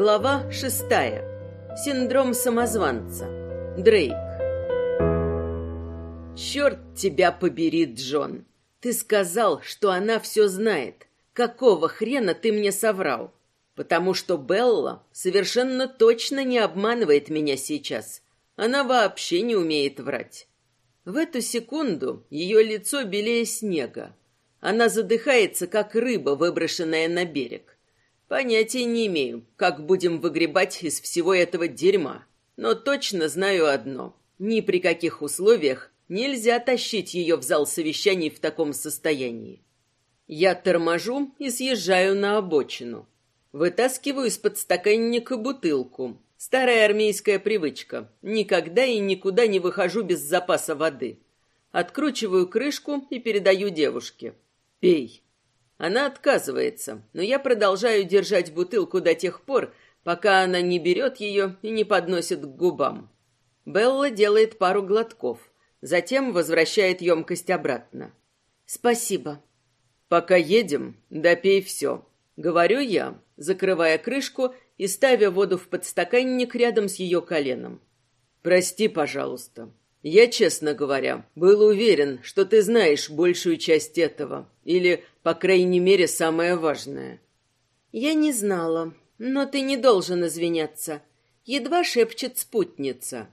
Глава шестая. Синдром самозванца. Дрейк. «Черт тебя побери, Джон! Ты сказал, что она все знает. Какого хрена ты мне соврал? Потому что Белла совершенно точно не обманывает меня сейчас. Она вообще не умеет врать. В эту секунду ее лицо белее снега. Она задыхается, как рыба, выброшенная на берег. Понятия не имею, как будем выгребать из всего этого дерьма. Но точно знаю одно. Ни при каких условиях нельзя тащить ее в зал совещаний в таком состоянии. Я торможу и съезжаю на обочину. Вытаскиваю из-под стаканника бутылку. Старая армейская привычка. Никогда и никуда не выхожу без запаса воды. Откручиваю крышку и передаю девушке. «Пей». Она отказывается, но я продолжаю держать бутылку до тех пор, пока она не берет ее и не подносит к губам. Белла делает пару глотков, затем возвращает емкость обратно. «Спасибо». «Пока едем, допей все», — говорю я, закрывая крышку и ставя воду в подстаканник рядом с ее коленом. «Прости, пожалуйста. Я, честно говоря, был уверен, что ты знаешь большую часть этого, или, по крайней мере, самое важное. Я не знала, но ты не должен извиняться. Едва шепчет спутница.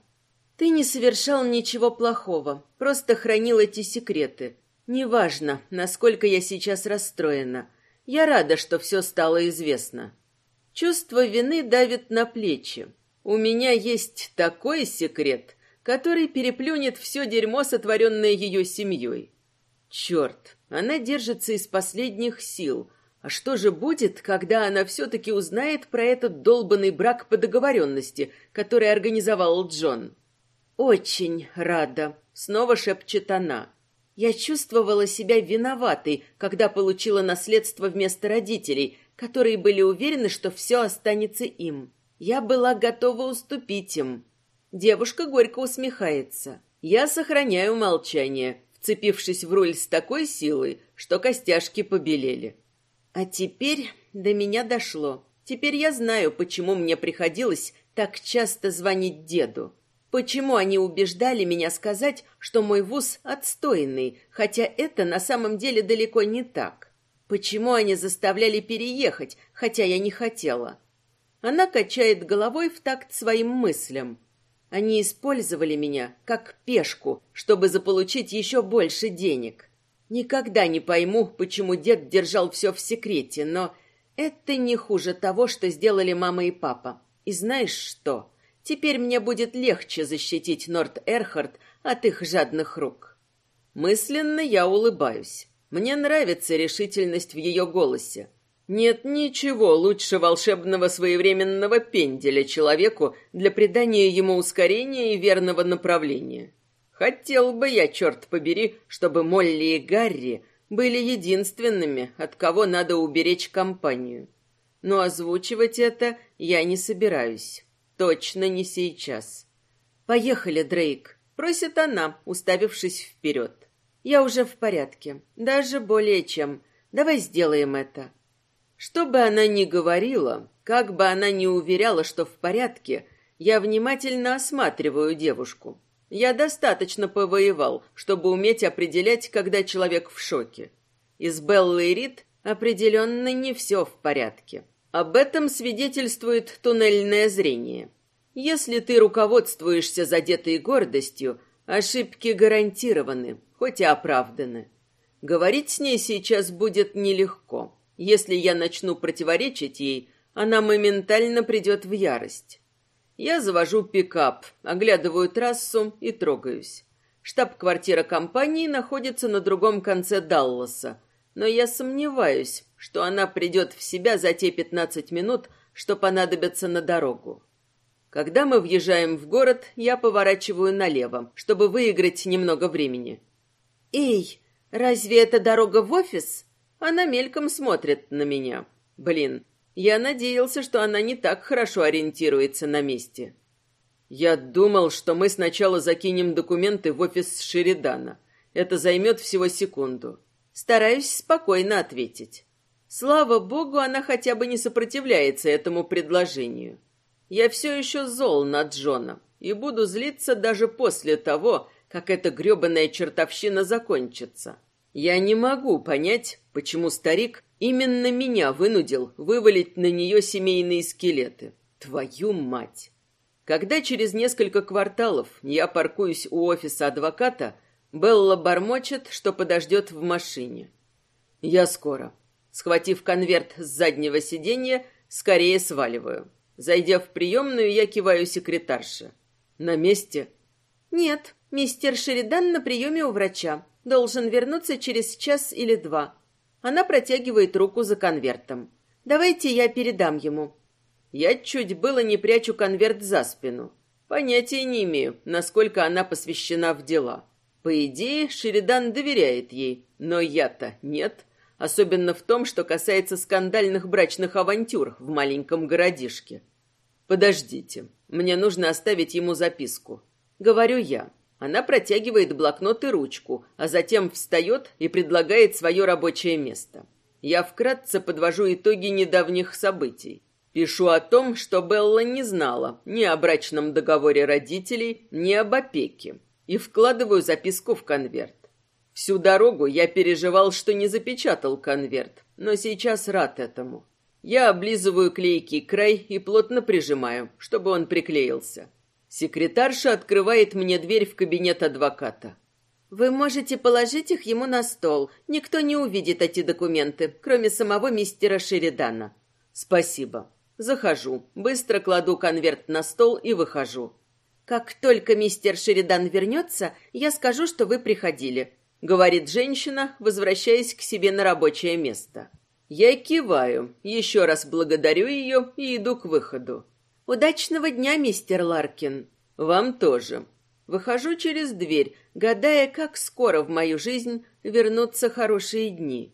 Ты не совершал ничего плохого, просто хранил эти секреты. Неважно, насколько я сейчас расстроена. Я рада, что все стало известно. Чувство вины давит на плечи. У меня есть такой секрет, который переплюнет все дерьмо, сотворенное ее семьей. Черт, она держится из последних сил. А что же будет, когда она все-таки узнает про этот долбанный брак по договоренности, который организовал Джон? «Очень рада», — снова шепчет она. «Я чувствовала себя виноватой, когда получила наследство вместо родителей, которые были уверены, что все останется им. Я была готова уступить им. Девушка горько усмехается. Я сохраняю молчание, вцепившись в руль с такой силой, что костяшки побелели. А теперь до меня дошло. Теперь я знаю, почему мне приходилось так часто звонить деду. Почему они убеждали меня сказать, что мой вуз отстойный, хотя это на самом деле далеко не так? Почему они заставляли переехать, хотя я не хотела? Она качает головой в такт своим мыслям. Они использовали меня как пешку, чтобы заполучить еще больше денег. Никогда не пойму, почему дед держал все в секрете, но это не хуже того, что сделали мама и папа. И знаешь что? Теперь мне будет легче защитить Норт Эрхард от их жадных рук. Мысленно я улыбаюсь. Мне нравится решительность в ее голосе. Нет ничего лучше волшебного своевременного пенделя человеку для придания ему ускорения и верного направления. Хотел бы я, черт побери, чтобы Молли и Гарри были единственными, от кого надо уберечь компанию. Но озвучивать это я не собираюсь. Точно не сейчас. «Поехали, Дрейк», — просит она, уставившись вперед. «Я уже в порядке, даже более чем. Давай сделаем это». Что бы она ни говорила, как бы она ни уверяла, что в порядке, я внимательно осматриваю девушку. Я достаточно повоевал, чтобы уметь определять, когда человек в шоке. Из Беллы и Рид определенно не все в порядке. Об этом свидетельствует туннельное зрение. Если ты руководствуешься задетой гордостью, ошибки гарантированы, хоть и оправданы. Говорить с ней сейчас будет нелегко. Если я начну противоречить ей, она моментально придет в ярость. Я завожу пикап, оглядываю трассу и трогаюсь. Штаб-квартира компании находится на другом конце Далласа, но я сомневаюсь, что она придет в себя за те 15 минут, что понадобятся на дорогу. Когда мы въезжаем в город, я поворачиваю налево, чтобы выиграть немного времени. «Эй, разве это дорога в офис?» Она мельком смотрит на меня. Блин, я надеялся, что она не так хорошо ориентируется на месте. Я думал, что мы сначала закинем документы в офис Шеридана. Это займет всего секунду. Стараюсь спокойно ответить. Слава богу, она хотя бы не сопротивляется этому предложению. Я все еще зол на Джона и буду злиться даже после того, как эта гребаная чертовщина закончится. Я не могу понять, почему старик именно меня вынудил вывалить на нее семейные скелеты. Твою мать! Когда через несколько кварталов я паркуюсь у офиса адвоката, Белла бормочет, что подождет в машине. Я скоро. Схватив конверт с заднего сиденья, скорее сваливаю. Зайдя в приемную, я киваю секретарше. На месте? Нет, мистер Шеридан на приеме у врача. Должен вернуться через час или два. Она протягивает руку за конвертом. Давайте я передам ему. Я чуть было не прячу конверт за спину. Понятия не имею, насколько она посвящена в дела. По идее, Шеридан доверяет ей, но я-то нет. Особенно в том, что касается скандальных брачных авантюр в маленьком городишке. Подождите, мне нужно оставить ему записку. Говорю я. Она протягивает блокнот и ручку, а затем встает и предлагает свое рабочее место. Я вкратце подвожу итоги недавних событий. Пишу о том, что Белла не знала ни о брачном договоре родителей, ни об опеке, и вкладываю записку в конверт. Всю дорогу я переживал, что не запечатал конверт, но сейчас рад этому. Я облизываю клейкий край и плотно прижимаю, чтобы он приклеился. Секретарша открывает мне дверь в кабинет адвоката. Вы можете положить их ему на стол. Никто не увидит эти документы, кроме самого мистера Шеридана. Спасибо. Захожу, быстро кладу конверт на стол и выхожу. Как только мистер Шеридан вернется, я скажу, что вы приходили, говорит женщина, возвращаясь к себе на рабочее место. Я киваю, еще раз благодарю ее и иду к выходу. Удачного дня, мистер Ларкин. Вам тоже. Выхожу через дверь, гадая, как скоро в мою жизнь вернутся хорошие дни.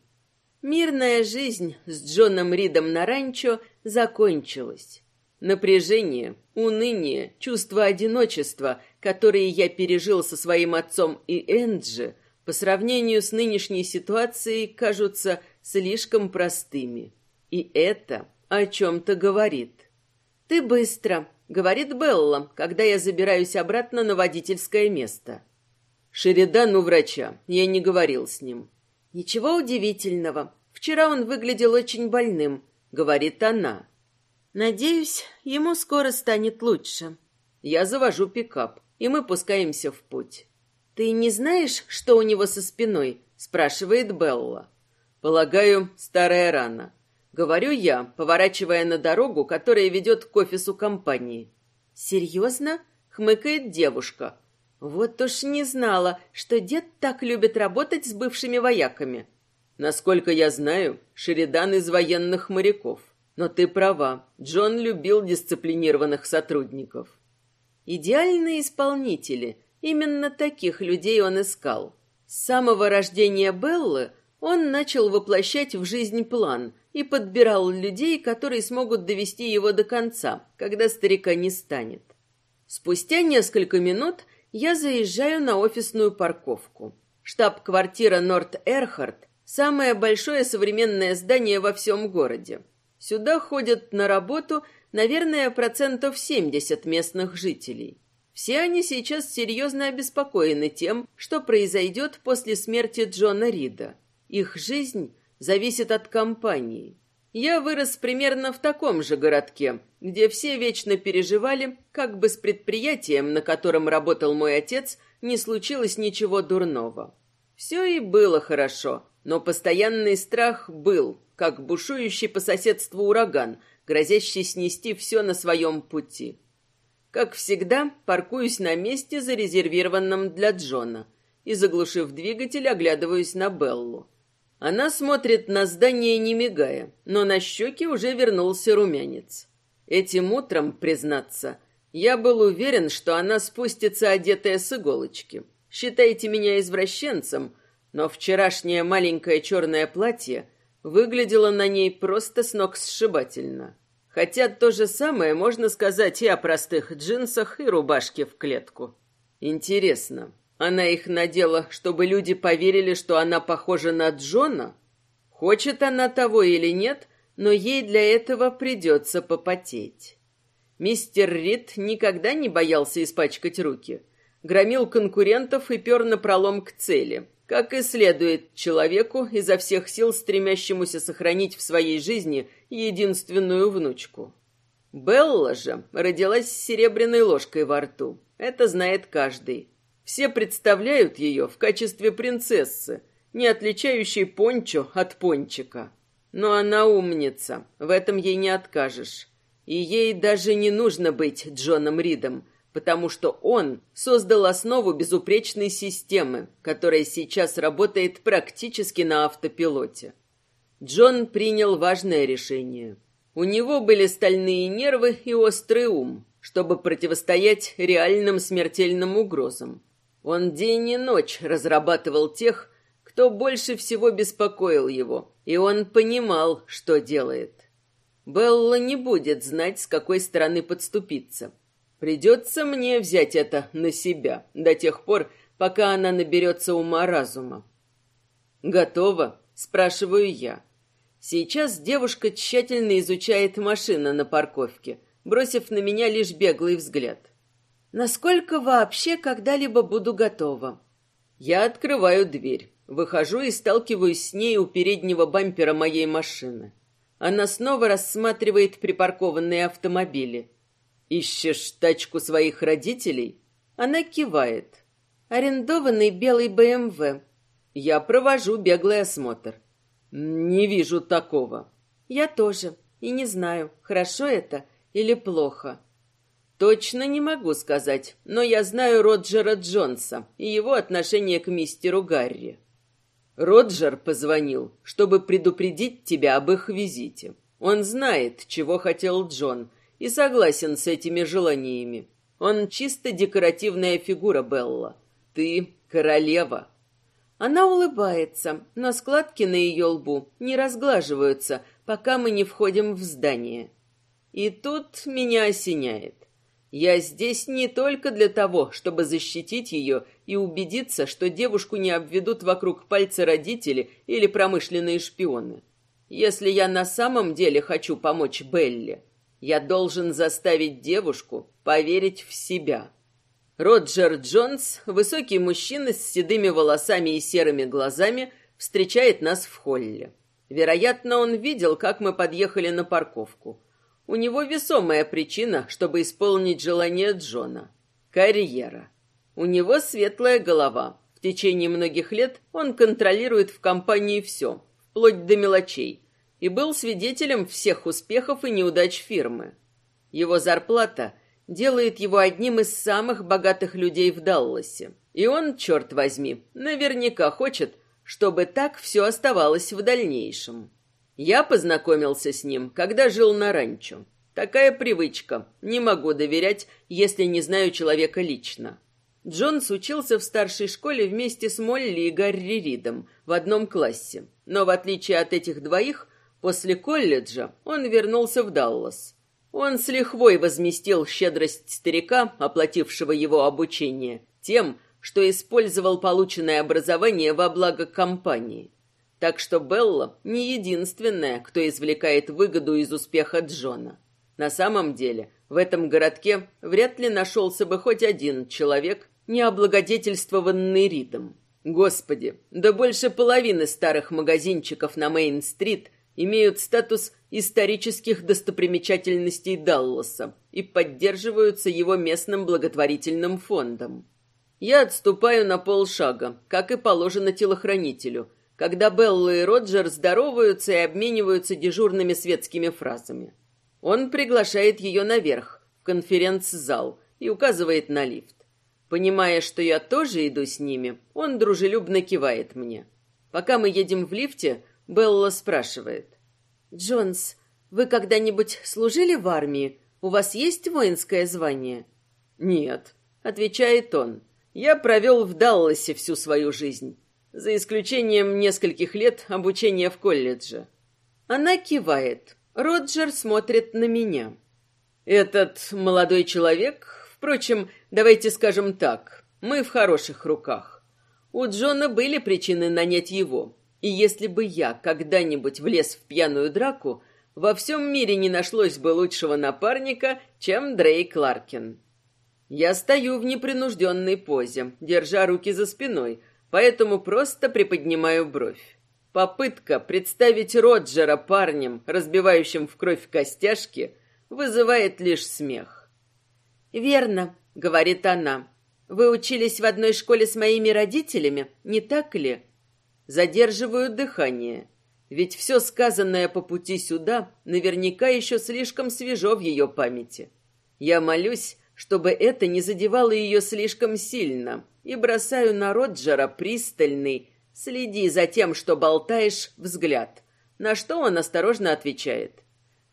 Мирная жизнь с Джоном Ридом на ранчо закончилась. Напряжение, уныние, чувство одиночества, которые я пережил со своим отцом и Энджи, по сравнению с нынешней ситуацией кажутся слишком простыми. И это о чем-то говорит. «Ты быстро», — говорит Белла, когда я забираюсь обратно на водительское место. Шеридан у врача, я не говорил с ним. Ничего удивительного. Вчера он выглядел очень больным, говорит она. Надеюсь, ему скоро станет лучше. Я завожу пикап, и мы пускаемся в путь. Ты не знаешь, что у него со спиной? спрашивает Белла. Полагаю, старая рана. Говорю я, поворачивая на дорогу, которая ведет к офису компании. Серьезно? хмыкает девушка. Вот уж не знала, что дед так любит работать с бывшими вояками. Насколько я знаю, Шеридан из военных моряков. Но ты права, Джон любил дисциплинированных сотрудников. Идеальные исполнители. Именно таких людей он искал. С самого рождения Беллы он начал воплощать в жизнь план и подбирал людей, которые смогут довести его до конца, когда старика не станет. Спустя несколько минут я заезжаю на офисную парковку. Штаб-квартира Норт Эрхард – самое большое современное здание во всем городе. Сюда ходят на работу, наверное, процентов 70 местных жителей. Все они сейчас серьезно обеспокоены тем, что произойдет после смерти Джона Рида. Их жизнь зависит от компании. Я вырос примерно в таком же городке, где все вечно переживали, как бы с предприятием, на котором работал мой отец, не случилось ничего дурного. Все и было хорошо, но постоянный страх был, как бушующий по соседству ураган, грозящий снести все на своем пути. Как всегда, паркуюсь на месте, зарезервированном для Джона, и, заглушив двигатель, оглядываюсь на Беллу. Она смотрит на здание, не мигая, но на щеке уже вернулся румянец. Этим утром, признаться, я был уверен, что она спустится одетая с иголочки. Считайте меня извращенцем, но вчерашнее маленькое черное платье выглядело на ней просто с ног сшибательно. Хотя то же самое можно сказать и о простых джинсах и рубашке в клетку. Интересно, она их надела, чтобы люди поверили, что она похожа на Джона? Хочет она того или нет, но ей для этого придется попотеть. Мистер Рид никогда не боялся испачкать руки. Громил конкурентов и пер напролом к цели, как и следует человеку, изо всех сил стремящемуся сохранить в своей жизни единственную внучку. Белла же родилась с серебряной ложкой во рту. Это знает каждый. Все представляют ее в качестве принцессы, не отличающей пончо от пончика. Но она умница, в этом ей не откажешь. И ей даже не нужно быть Джоном Ридом, потому что он создал основу безупречной системы, которая сейчас работает практически на автопилоте. Джон принял важное решение. У него были стальные нервы и острый ум, чтобы противостоять реальным смертельным угрозам. Он день и ночь разрабатывал тех, кто больше всего беспокоил его, и он понимал, что делает. Белла не будет знать, с какой стороны подступиться. Придется мне взять это на себя до тех пор, пока она наберется ума-разума. «Готово?» – спрашиваю я. Сейчас девушка тщательно изучает машину на парковке, бросив на меня лишь беглый взгляд. Насколько вообще когда-либо буду готова? Я открываю дверь, выхожу и сталкиваюсь с ней у переднего бампера моей машины. Она снова рассматривает припаркованные автомобили. «Ищешь тачку своих родителей?» Она кивает. «Арендованный белый БМВ». Я провожу беглый осмотр. «Не вижу такого». «Я тоже. И не знаю, хорошо это или плохо». Точно не могу сказать, но я знаю Роджера Джонса и его отношение к мистеру Гарри. Роджер позвонил, чтобы предупредить тебя об их визите. Он знает, чего хотел Джон, и согласен с этими желаниями. Он чисто декоративная фигура Белла. Ты королева. Она улыбается, но складки на ее лбу не разглаживаются, пока мы не входим в здание. И тут меня осеняет. Я здесь не только для того, чтобы защитить ее и убедиться, что девушку не обведут вокруг пальца родители или промышленные шпионы. Если я на самом деле хочу помочь Белле, я должен заставить девушку поверить в себя. Роджер Джонс, высокий мужчина с седыми волосами и серыми глазами, встречает нас в холле. Вероятно, он видел, как мы подъехали на парковку. У него весомая причина, чтобы исполнить желание Джона. Карьера. У него светлая голова. В течение многих лет он контролирует в компании все, вплоть до мелочей, и был свидетелем всех успехов и неудач фирмы. Его зарплата делает его одним из самых богатых людей в Далласе. И он, черт возьми, наверняка хочет, чтобы так все оставалось в дальнейшем. Я познакомился с ним, когда жил на ранчо. Такая привычка. Не могу доверять, если не знаю человека лично. Джонс учился в старшей школе вместе с Молли и Гарри Ридом в одном классе. Но в отличие от этих двоих, после колледжа он вернулся в Даллас. Он с лихвой возместил щедрость старика, оплатившего его обучение, тем, что использовал полученное образование во благо компании. Так что Белла не единственная, кто извлекает выгоду из успеха Джона. На самом деле, в этом городке вряд ли нашелся бы хоть один человек, не облагодетельствованный Ридом. Господи, да больше половины старых магазинчиков на Мейн-стрит имеют статус исторических достопримечательностей Далласа и поддерживаются его местным благотворительным фондом. Я отступаю на полшага, как и положено телохранителю, когда Белла и Роджер здороваются и обмениваются дежурными светскими фразами. Он приглашает ее наверх, в конференц-зал, и указывает на лифт. Понимая, что я тоже иду с ними, он дружелюбно кивает мне. Пока мы едем в лифте, Белла спрашивает. «Джонс, вы когда-нибудь служили в армии? У вас есть воинское звание?» «Нет», — отвечает он. «Я провел в Далласе всю свою жизнь за исключением нескольких лет обучения в колледже. Она кивает. Роджер смотрит на меня. Этот молодой человек, впрочем, давайте скажем так, мы в хороших руках. У Джона были причины нанять его, И если бы я когда-нибудь влез в пьяную драку, во всем мире не нашлось бы лучшего напарника, чем Дрейк Ларкин. Я стою в непринужденной позе, держа руки за спиной, поэтому просто приподнимаю бровь. Попытка представить Роджера парнем, разбивающим в кровь костяшки, вызывает лишь смех. «Верно», — говорит она. «Вы учились в одной школе с моими родителями, не так ли?» Задерживаю дыхание, ведь все сказанное по пути сюда наверняка еще слишком свежо в ее памяти. Я молюсь, чтобы это не задевало ее слишком сильно, и бросаю на Роджера пристальный «следи за тем, что болтаешь» взгляд, на что он осторожно отвечает.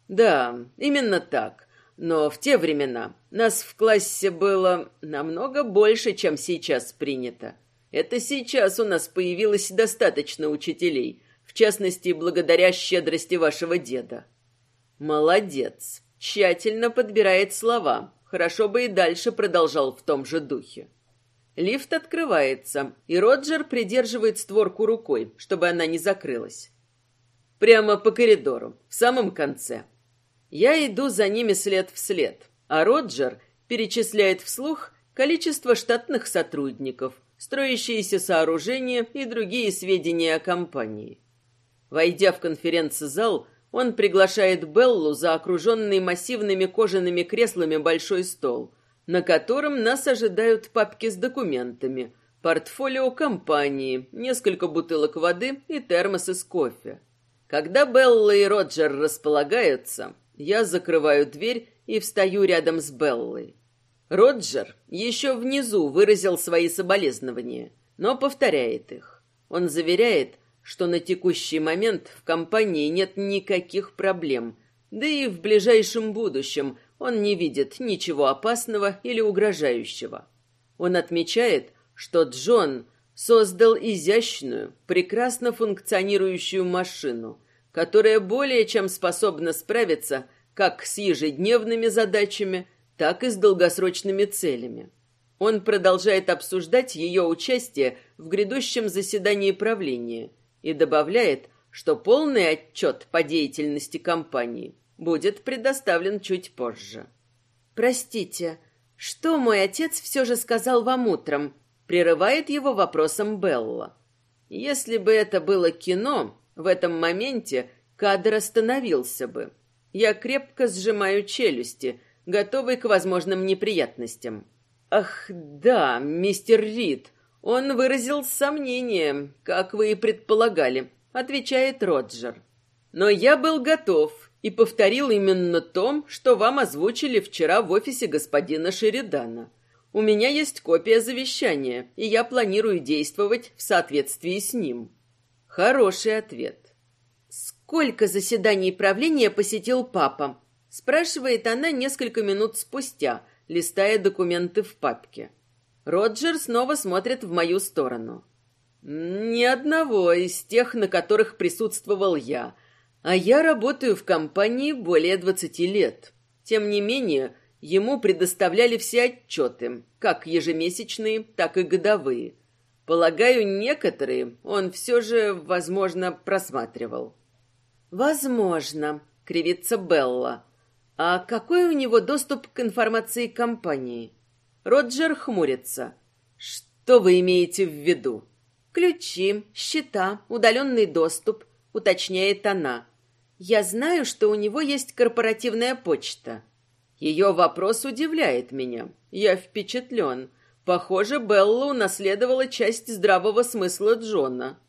«Да, именно так. Но в те времена нас в классе было намного больше, чем сейчас принято. Это сейчас у нас появилось достаточно учителей, в частности, благодаря щедрости вашего деда. Молодец. Тщательно подбирает слова. Хорошо бы и дальше продолжал в том же духе. Лифт открывается, и Роджер придерживает створку рукой, чтобы она не закрылась. Прямо по коридору, в самом конце. Я иду за ними след в след, а Роджер перечисляет вслух количество штатных сотрудников, строящиеся сооружения и другие сведения о компании. Войдя в конференц-зал, он приглашает Беллу за окруженный массивными кожаными креслами большой стол, на котором нас ожидают папки с документами, портфолио компании, несколько бутылок воды и термосы с кофе. Когда Белла и Роджер располагаются, я закрываю дверь и встаю рядом с Беллой. Роджер еще внизу выразил свои соболезнования, но повторяет их. Он заверяет, что на текущий момент в компании нет никаких проблем, да и в ближайшем будущем он не видит ничего опасного или угрожающего. Он отмечает, что Джон создал изящную, прекрасно функционирующую машину, которая более чем способна справиться как с ежедневными задачами, так и с долгосрочными целями. Он продолжает обсуждать ее участие в грядущем заседании правления – и добавляет, что полный отчет по деятельности компании будет предоставлен чуть позже. «Простите, что мой отец все же сказал вам утром?» Прерывает его вопросом Белла. «Если бы это было кино, в этом моменте кадр остановился бы. Я крепко сжимаю челюсти, готовый к возможным неприятностям. Ах, да, мистер Рид, он выразил сомнение, как вы и предполагали, отвечает Роджер. Но я был готов и повторил именно то, что вам озвучили вчера в офисе господина Шеридана. У меня есть копия завещания, и я планирую действовать в соответствии с ним. Хороший ответ. Сколько заседаний правления посетил папа? спрашивает она несколько минут спустя, листая документы в папке. Роджер снова смотрит в мою сторону. Ни одного из тех, на которых присутствовал я, а я работаю в компании более двадцати лет. Тем не менее, ему предоставляли все отчеты, как ежемесячные, так и годовые. Полагаю, некоторые он все же, возможно, просматривал. «Возможно», — кривится Белла. «А какой у него доступ к информации компании?» Роджер хмурится. Что вы имеете в виду? Ключи, счета, удаленный доступ, уточняет она. Я знаю, что у него есть корпоративная почта. Ее вопрос удивляет меня. Я впечатлен. Похоже, Белла унаследовала часть здравого смысла Джона.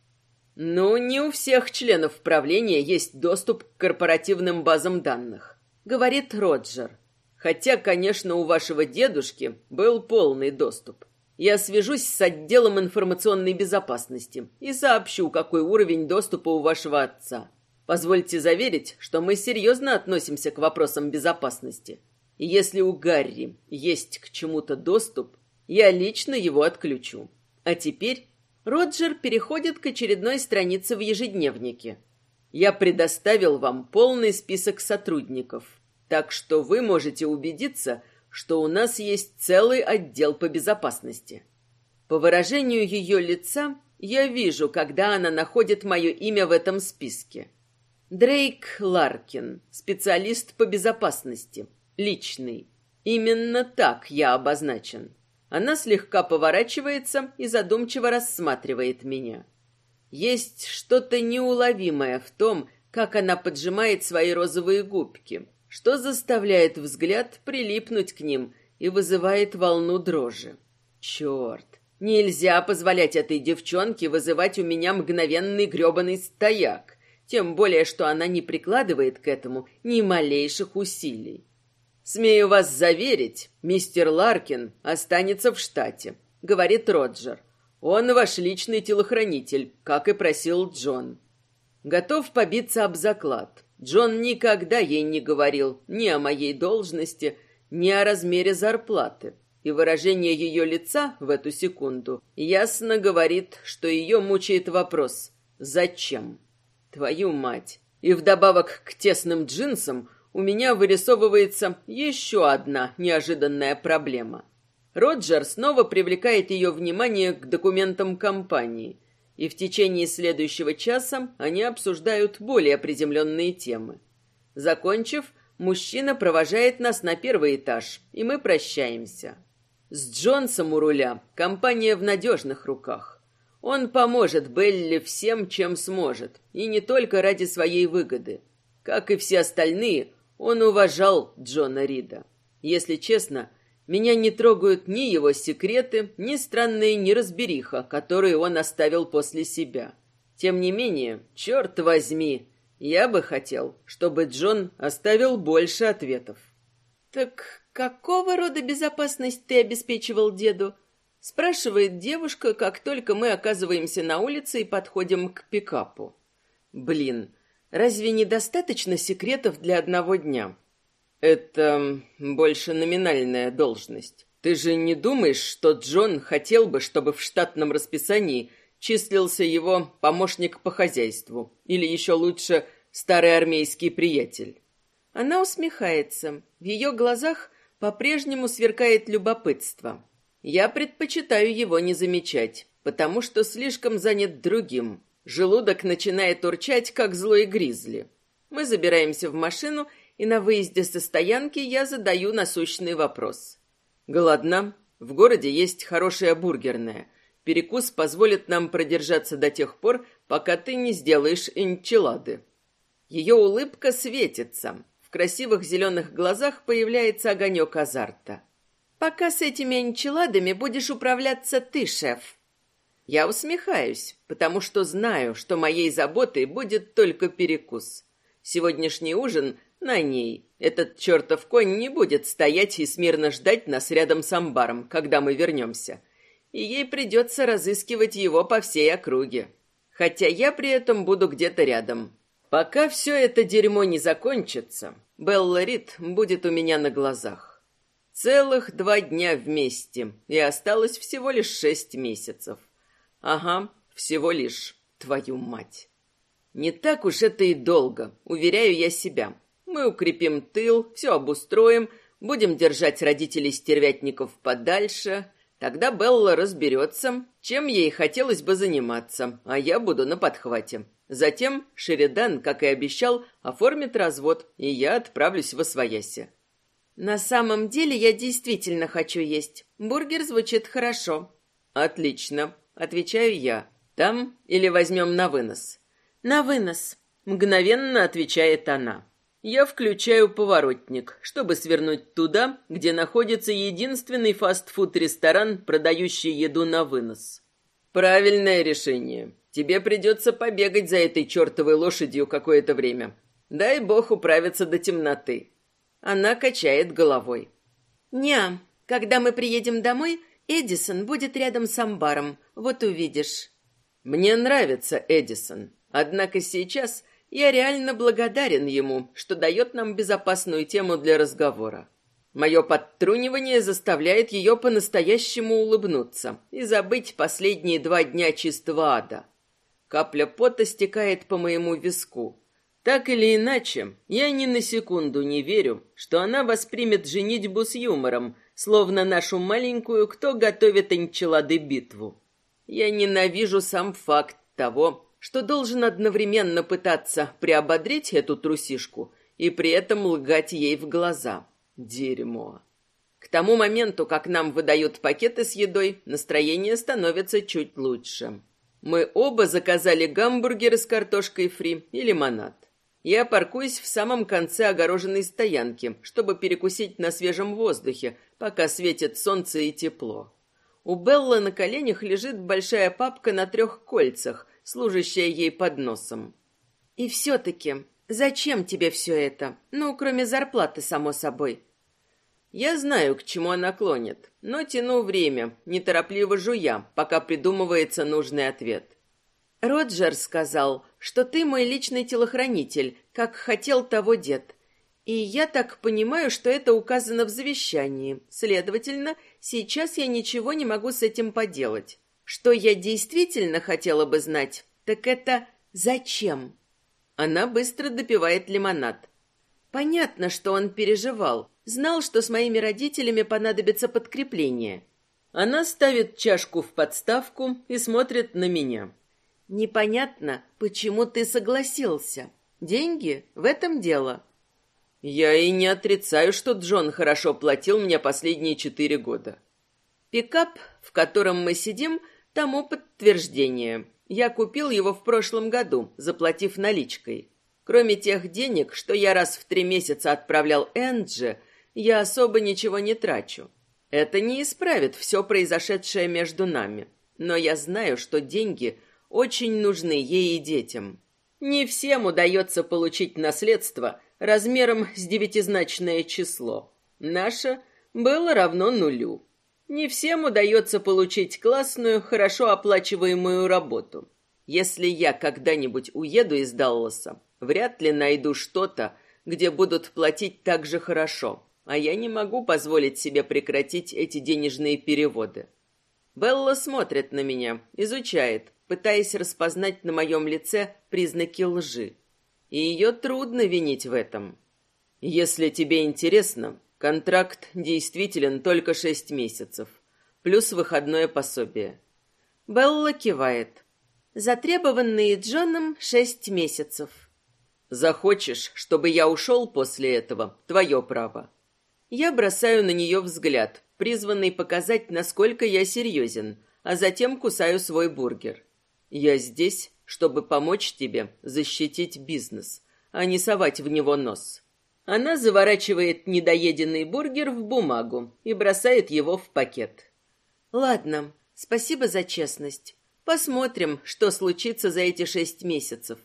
Ну, не у всех членов правления есть доступ к корпоративным базам данных, говорит Роджер. Хотя, конечно, у вашего дедушки был полный доступ. Я свяжусь с отделом информационной безопасности и сообщу, какой уровень доступа у вашего отца. Позвольте заверить, что мы серьезно относимся к вопросам безопасности. И если у Гарри есть к чему-то доступ, я лично его отключу. А теперь Роджер переходит к очередной странице в ежедневнике. Я предоставил вам полный список сотрудников, так что вы можете убедиться, что у нас есть целый отдел по безопасности. По выражению ее лица Я вижу, когда она находит мое имя в этом списке. Дрейк Ларкин, специалист по безопасности, личный. Именно так я обозначен. Она слегка поворачивается и задумчиво рассматривает меня. Есть что-то неуловимое в том, как она поджимает свои розовые губки, что заставляет взгляд прилипнуть к ним и вызывает волну дрожи. Черт, нельзя позволять этой девчонке вызывать у меня мгновенный грёбаный стояк, тем более, что она не прикладывает к этому ни малейших усилий. «Смею вас заверить, мистер Ларкин останется в штате», — говорит Роджер. «Он ваш личный телохранитель, как и просил Джон. Готов побиться об заклад. Джон никогда ей не говорил ни о моей должности, ни о размере зарплаты. И выражение ее лица в эту секунду ясно говорит, что ее мучает вопрос «Зачем?» Твою мать! И вдобавок к тесным джинсам у меня вырисовывается еще одна неожиданная проблема. Роджер снова привлекает ее внимание к документам компании – и в течение следующего часа они обсуждают более приземленные темы. Закончив, мужчина провожает нас на первый этаж, и мы прощаемся. С Джонсом у руля компания в надежных руках. Он поможет Белли всем, чем сможет, и не только ради своей выгоды. Как и все остальные, он уважал Джона Рида. Если честно, меня не трогают ни его секреты, ни странная неразбериха, которую он оставил после себя. Тем не менее, черт возьми, я бы хотел, чтобы Джон оставил больше ответов. «Так какого рода безопасность ты обеспечивал деду?» спрашивает девушка, как только мы оказываемся на улице и подходим к пикапу. «Блин, разве недостаточно секретов для одного дня?» Это больше номинальная должность. Ты же не думаешь, что Джон хотел бы, чтобы в штатном расписании числился его помощник по хозяйству, или еще лучше, старый армейский приятель? Она усмехается. В ее глазах по-прежнему сверкает любопытство. Я предпочитаю его не замечать, потому что слишком занят другим. Желудок начинает урчать, как злой гризли. Мы забираемся в машину и на выезде со стоянки я задаю насущный вопрос. «Голодна? В городе есть хорошая бургерная. Перекус позволит нам продержаться до тех пор, пока ты не сделаешь энчилады». Ее улыбка светится. В красивых зеленых глазах появляется огонек азарта. «Пока с этими энчиладами будешь управляться ты, шеф». Я усмехаюсь, потому что знаю, что моей заботой будет только перекус. Сегодняшний ужин на ней. Этот чертов конь не будет стоять и смирно ждать нас рядом с амбаром, когда мы вернемся. И ей придется разыскивать его по всей округе. Хотя я при этом буду где-то рядом. Пока все это дерьмо не закончится, Белла Рид будет у меня на глазах. Целых два дня вместе, и осталось всего лишь шесть месяцев. Ага, всего лишь, твою мать. Не так уж это и долго, уверяю я себя. Мы укрепим тыл, все обустроим, будем держать родителей стервятников подальше. Тогда Белла разберется, чем ей хотелось бы заниматься, а я буду на подхвате. Затем Шеридан, как и обещал, оформит развод, и я отправлюсь в Освояси. На самом деле я действительно хочу есть. Бургер звучит хорошо. Отлично, отвечаю я. Там или возьмем на вынос? На вынос, мгновенно отвечает она. Я включаю поворотник, чтобы свернуть туда, где находится единственный фастфуд-ресторан, продающий еду на вынос. Правильное решение. Тебе придется побегать за этой чертовой лошадью какое-то время. Дай бог управиться до темноты. Она качает головой. Ня, когда мы приедем домой, Эдисон будет рядом с амбаром. Вот увидишь. Мне нравится Эдисон. Однако сейчас я реально благодарен ему, что дает нам безопасную тему для разговора. Мое подтрунивание заставляет ее по-настоящему улыбнуться и забыть последние два дня чистого ада. Капля пота стекает по моему виску. Так или иначе, я ни на секунду не верю, что она воспримет женитьбу с юмором, словно нашу маленькую «Кто готовит энчилады битву». Я ненавижу сам факт того, что должен одновременно пытаться приободрить эту трусишку и при этом лгать ей в глаза. Дерьмо. К тому моменту, как нам выдают пакеты с едой, настроение становится чуть лучше. Мы оба заказали гамбургеры с картошкой фри и лимонад. Я паркуюсь в самом конце огороженной стоянки, чтобы перекусить на свежем воздухе, пока светит солнце и тепло. У Беллы на коленях лежит большая папка на трех кольцах, служащая ей подносом. «И все-таки, зачем тебе все это? Ну, кроме зарплаты, само собой». Я знаю, к чему она клонит, но тяну время, неторопливо жуя, пока придумывается нужный ответ. Роджер сказал, что ты мой личный телохранитель, как хотел того дед. И я так понимаю, что это указано в завещании. Следовательно, сейчас я ничего не могу с этим поделать. Что я действительно хотела бы знать, так это зачем? Она быстро допивает лимонад. Понятно, что он переживал, знал, что с моими родителями понадобится подкрепление. Она ставит чашку в подставку и смотрит на меня. Непонятно, почему ты согласился. Деньги в этом дело. Я и не отрицаю, что Джон хорошо платил мне последние четыре года. Пикап, в котором мы сидим, тому подтверждение. Я купил его в прошлом году, заплатив наличкой. Кроме тех денег, что я раз в три месяца отправлял Энджи, я особо ничего не трачу. Это не исправит все произошедшее между нами. Но я знаю, что деньги очень нужны ей и детям. Не всем удается получить наследство размером с девятизначное число. Наше было равно нулю. Не всем удается получить классную, хорошо оплачиваемую работу. Если я когда-нибудь уеду из Далласа, вряд ли найду что-то, где будут платить так же хорошо, а я не могу позволить себе прекратить эти денежные переводы. Белла смотрит на меня, изучает, пытаясь распознать на моем лице признаки лжи. И ее трудно винить в этом. Если тебе интересно, контракт действителен только шесть месяцев, плюс выходное пособие. Белла кивает. Затребованные Джоном шесть месяцев. Захочешь, чтобы я ушел после этого, твое право. Я бросаю на нее взгляд, призванный показать, насколько я серьезен, а затем кусаю свой бургер. Я здесь, чтобы помочь тебе защитить бизнес, а не совать в него нос. Она заворачивает недоеденный бургер в бумагу и бросает его в пакет. Ладно, спасибо за честность. Посмотрим, что случится за эти шесть месяцев.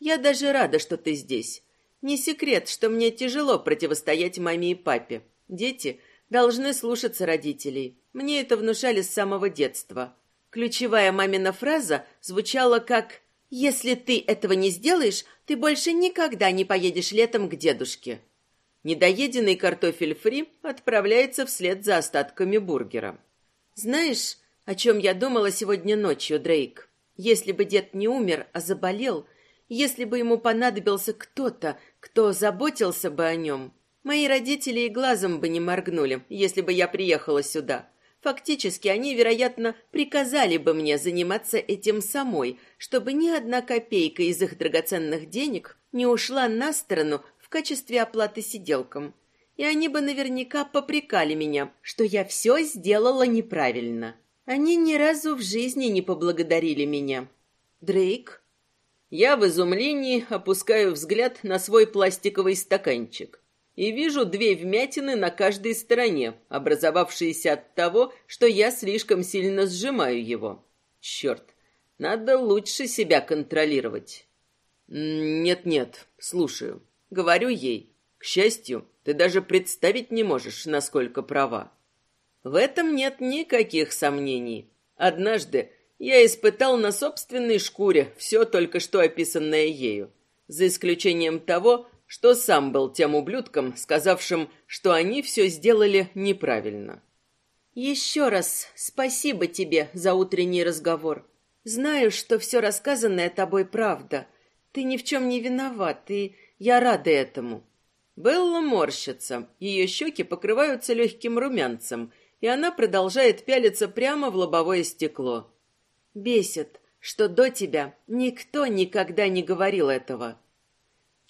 Я даже рада, что ты здесь. Не секрет, что мне тяжело противостоять маме и папе. Дети должны слушаться родителей. Мне это внушали с самого детства. Ключевая мамина фраза звучала как «Если ты этого не сделаешь, ты больше никогда не поедешь летом к дедушке». Недоеденный картофель фри отправляется вслед за остатками бургера. «Знаешь, о чем я думала сегодня ночью, Дрейк? Если бы дед не умер, а заболел, если бы ему понадобился кто-то, кто заботился бы о нем, мои родители и глазом бы не моргнули, если бы я приехала сюда». Фактически они, вероятно, приказали бы мне заниматься этим самой, чтобы ни одна копейка из их драгоценных денег не ушла на сторону в качестве оплаты сиделкам. И они бы наверняка попрекали меня, что я все сделала неправильно. Они ни разу в жизни не поблагодарили меня. Дрейк? Я в изумлении опускаю взгляд на свой пластиковый стаканчик и вижу две вмятины на каждой стороне, образовавшиеся от того, что я слишком сильно сжимаю его. Черт, надо лучше себя контролировать. Нет-нет, слушаю. Говорю ей. К счастью, ты даже представить не можешь, насколько права. В этом нет никаких сомнений. Однажды я испытал на собственной шкуре все только что описанное ею, за исключением того, что сам был тем ублюдком, сказавшим, что они все сделали неправильно. Еще раз спасибо тебе за утренний разговор. Знаю, что все рассказанное тобой правда. Ты ни в чем не виноват, и я рада этому. Белла морщится, ее щеки покрываются легким румянцем, и она продолжает пялиться прямо в лобовое стекло. Бесит, что до тебя никто никогда не говорил этого.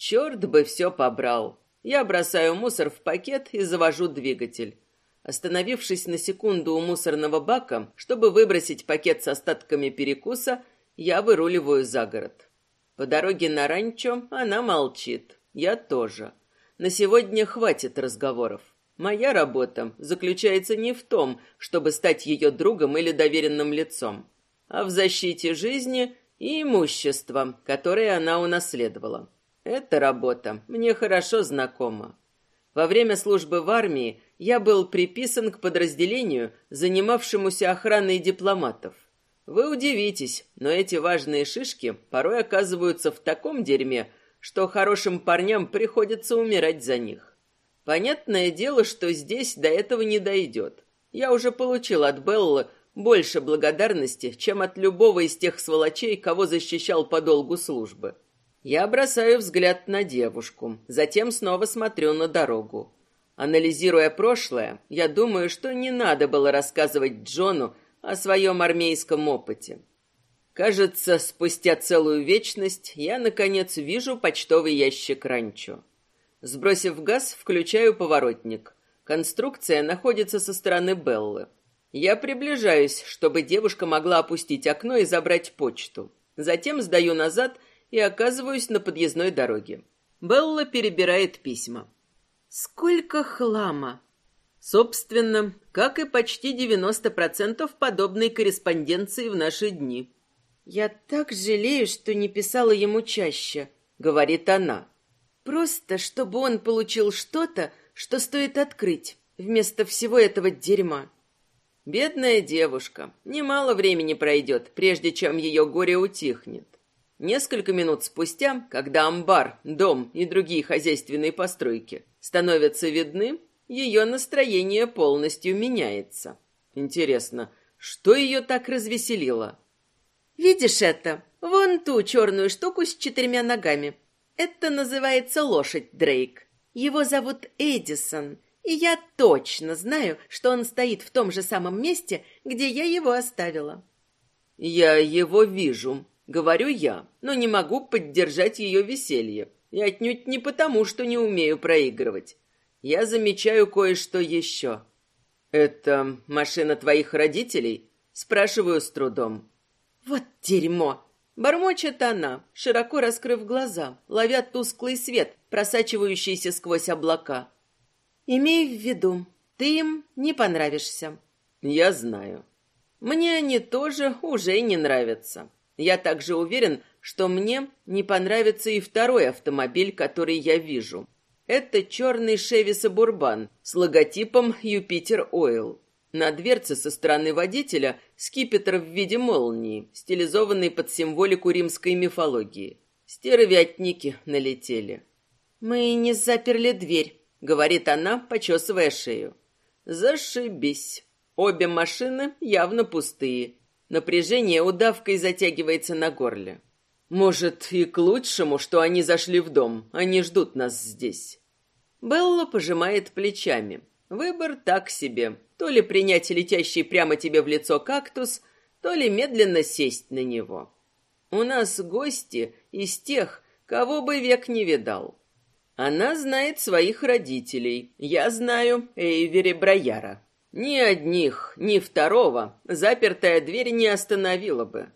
Черт бы все побрал. Я бросаю мусор в пакет и завожу двигатель. Остановившись на секунду у мусорного бака, чтобы выбросить пакет с остатками перекуса, я выруливаю за город. По дороге на ранчо она молчит. Я тоже. На сегодня хватит разговоров. Моя работа заключается не в том, чтобы стать ее другом или доверенным лицом, а в защите жизни и имущества, которое она унаследовала. Эта работа мне хорошо знакома. Во время службы в армии я был приписан к подразделению, занимавшемуся охраной дипломатов. Вы удивитесь, но эти важные шишки порой оказываются в таком дерьме, что хорошим парням приходится умирать за них. Понятное дело, что здесь до этого не дойдет. Я уже получил от Беллы больше благодарности, чем от любого из тех сволочей, кого защищал по долгу службы. Я бросаю взгляд на девушку, затем снова смотрю на дорогу. Анализируя прошлое, я думаю, что не надо было рассказывать Джону о своем армейском опыте. Кажется, спустя целую вечность я, наконец, вижу почтовый ящик ранчо. Сбросив газ, включаю поворотник. Конструкция находится со стороны Беллы. Я приближаюсь, чтобы девушка могла опустить окно и забрать почту. Затем сдаю назад и оказываюсь на подъездной дороге. Белла перебирает письма. Сколько хлама! Собственно, как и почти 90% подобной корреспонденции в наши дни. «Я так жалею, что не писала ему чаще», — говорит она. Просто, чтобы он получил что-то, что стоит открыть, вместо всего этого дерьма. Бедная девушка. Немало времени пройдет, прежде чем ее горе утихнет. Несколько минут спустя, когда амбар, дом и другие хозяйственные постройки становятся видны, ее настроение полностью меняется. Интересно, что ее так развеселило? «Видишь это? Вон ту черную штуку с четырьмя ногами. Это называется лошадь, Дрейк. Его зовут Эдисон, и я точно знаю, что он стоит в том же самом месте, где я его оставила. Я его вижу, говорю я, но не могу поддержать ее веселье. И отнюдь не потому, что не умею проигрывать. Я замечаю кое-что еще. Это машина твоих родителей? Спрашиваю с трудом. Вот дерьмо! Бормочет она, широко раскрыв глаза, ловя тусклый свет, просачивающийся сквозь облака. «Имей в виду, ты им не понравишься». «Я знаю. Мне они тоже уже не нравятся. Я также уверен, что мне не понравится и второй автомобиль, который я вижу. Это черный Шеви Сабурбан с логотипом «Юпитер Ойл». На дверце со стороны водителя скипетр в виде молнии, стилизованный под символику римской мифологии. Стервятники налетели. «Мы не заперли дверь», — говорит она, почесывая шею. «Зашибись. Обе машины явно пустые. Напряжение удавкой затягивается на горле. Может, и к лучшему, что они зашли в дом, они ждут нас здесь». Белла пожимает плечами. Выбор так себе. То ли принять летящий прямо тебе в лицо кактус, то ли медленно сесть на него. У нас гости из тех, кого бы век не видал. Она знает своих родителей. Я знаю Эйвери Брояра. Ни одних, ни второго запертая дверь не остановила бы.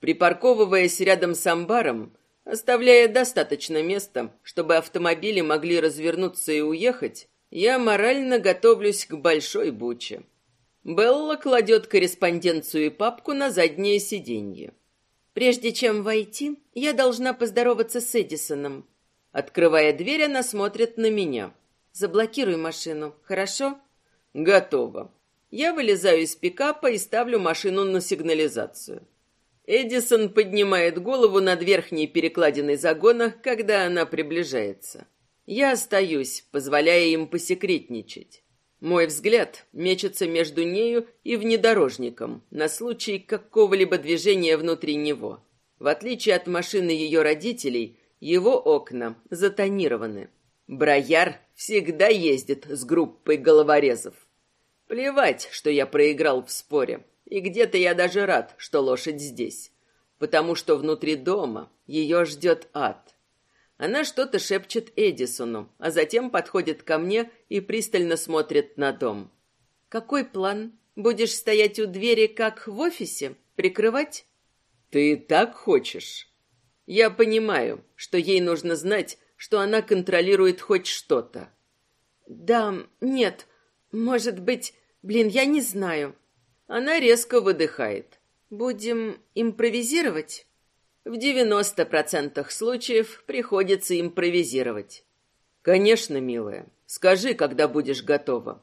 Припарковываясь рядом с амбаром, оставляя достаточно места, чтобы автомобили могли развернуться и уехать, я морально готовлюсь к большой буче. Белла кладет корреспонденцию и папку на заднее сиденье. Прежде чем войти, я должна поздороваться с Эдисоном. Открывая дверь, она смотрит на меня. Заблокируй машину, хорошо? Готово. Я вылезаю из пикапа и ставлю машину на сигнализацию. Эдисон поднимает голову над верхней перекладиной загона, когда она приближается. Я остаюсь, позволяя им посекретничать. Мой взгляд мечется между нею и внедорожником на случай какого-либо движения внутри него. В отличие от машины ее родителей, его окна затонированы. Брояр всегда ездит с группой головорезов. Плевать, что я проиграл в споре. и где-то я даже рад, что лошадь здесь, потому что внутри дома ее ждет ад. Она что-то шепчет Эдисону, а затем подходит ко мне и пристально смотрит на дом. «Какой план? Будешь стоять у двери, как в офисе? Прикрывать?» «Ты так хочешь?» «Я понимаю, что ей нужно знать, что она контролирует хоть что-то». «Да, нет, может быть, блин, я не знаю». Она резко выдыхает. «Будем импровизировать?» В 90% случаев приходится импровизировать. Конечно, милая. Скажи, когда будешь готова.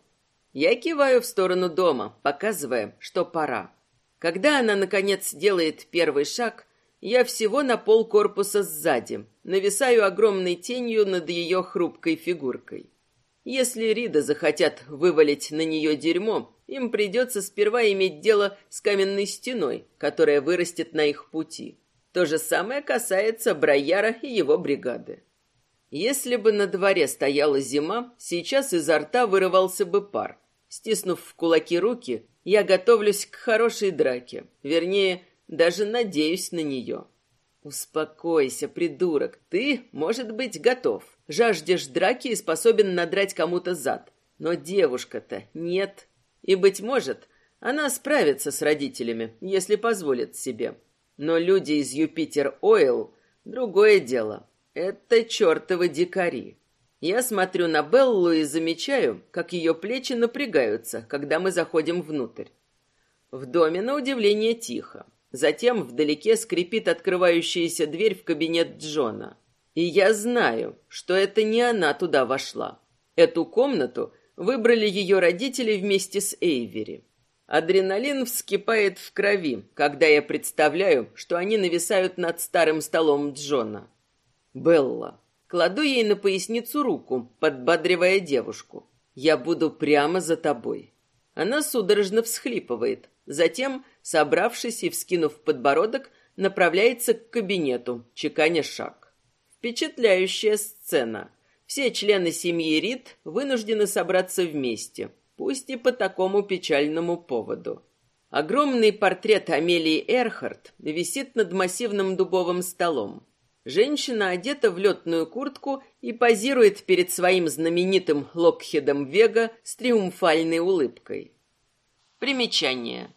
Я киваю в сторону дома, показывая, что пора. Когда она наконец делает первый шаг, я всего на пол корпуса сзади, нависаю огромной тенью над ее хрупкой фигуркой. Если Рида захотят вывалить на нее дерьмо, им придется сперва иметь дело с каменной стеной, которая вырастет на их пути. То же самое касается Брояра и его бригады. Если бы на дворе стояла зима, сейчас изо рта вырывался бы пар. Стиснув в кулаки руки, я готовлюсь к хорошей драке. Вернее, даже надеюсь на нее. Успокойся, придурок. Ты, может быть, готов. Жаждешь драки и способен надрать кому-то зад. Но девушка-то нет. И, быть может, она справится с родителями, если позволит себе. Но люди из Юпитер Ойл — другое дело. Это чертовы дикари. Я смотрю на Беллу и замечаю, как ее плечи напрягаются, когда мы заходим внутрь. В доме, на удивление, тихо. Затем вдалеке скрипит открывающаяся дверь в кабинет Джона. И я знаю, что это не она туда вошла. Эту комнату выбрали ее родители вместе с Эйвери. Адреналин вскипает в крови, когда я представляю, что они нависают над старым столом Джона. Белла. Кладу ей на поясницу руку, подбадривая девушку. Я буду прямо за тобой. Она судорожно всхлипывает. Затем, собравшись и вскинув подбородок, направляется к кабинету, чеканя шаг. Впечатляющая сцена. Все члены семьи Рид вынуждены собраться вместе – пусть и по такому печальному поводу. Огромный портрет Амелии Эрхард висит над массивным дубовым столом. Женщина одета в летную куртку и позирует перед своим знаменитым Локхедом Вега с триумфальной улыбкой. Примечание.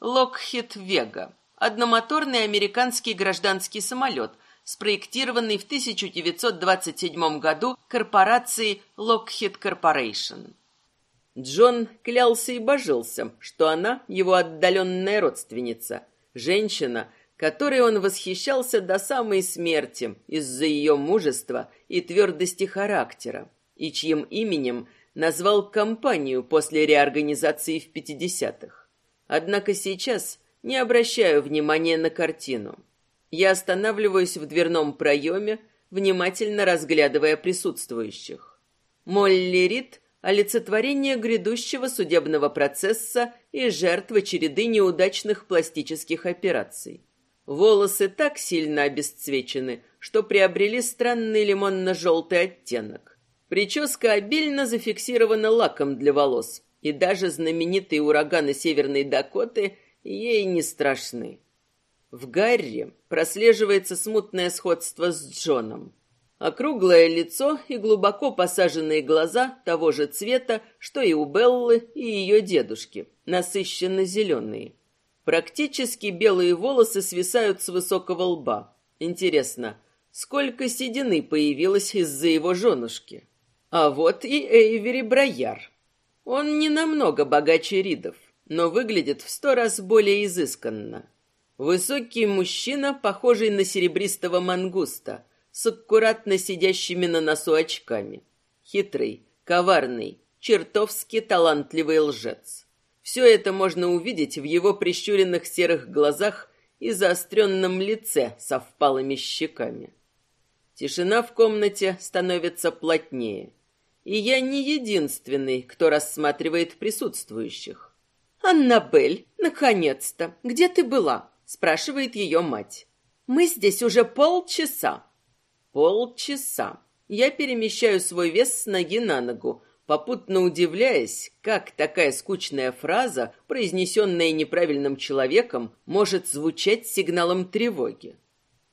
Локхед Вега – одномоторный американский гражданский самолет, спроектированный в 1927 году корпорацией Lockheed Corporation. Джон клялся и божился, что она его отдаленная родственница, женщина, которой он восхищался до самой смерти из-за ее мужества и твердости характера, и чьим именем назвал компанию после реорганизации в 50-х. Однако сейчас не обращаю внимания на картину. Я останавливаюсь в дверном проеме, внимательно разглядывая присутствующих. Молли Рид олицетворение грядущего судебного процесса и жертвы череды неудачных пластических операций. Волосы так сильно обесцвечены, что приобрели странный лимонно-желтый оттенок. Прическа обильно зафиксирована лаком для волос, и даже знаменитые ураганы Северной Дакоты ей не страшны. В Гарри прослеживается смутное сходство с Джоном. Округлое лицо и глубоко посаженные глаза того же цвета, что и у Беллы и ее дедушки, насыщенно зеленые. Практически белые волосы свисают с высокого лба. Интересно, сколько седины появилось из-за его женушки? А вот и Эйвери Брояр. Он не намного богаче Ридов, но выглядит в сто раз более изысканно. Высокий мужчина, похожий на серебристого мангуста – с аккуратно сидящими на носу очками. Хитрый, коварный, чертовски талантливый лжец. Все это можно увидеть в его прищуренных серых глазах и заостренном лице со впалыми щеками. Тишина в комнате становится плотнее. И я не единственный, кто рассматривает присутствующих. «Аннабель, наконец-то! Где ты была?» – спрашивает ее мать. «Мы здесь уже полчаса. Полчаса. Я перемещаю свой вес с ноги на ногу, попутно удивляясь, как такая скучная фраза, произнесенная неправильным человеком, может звучать сигналом тревоги.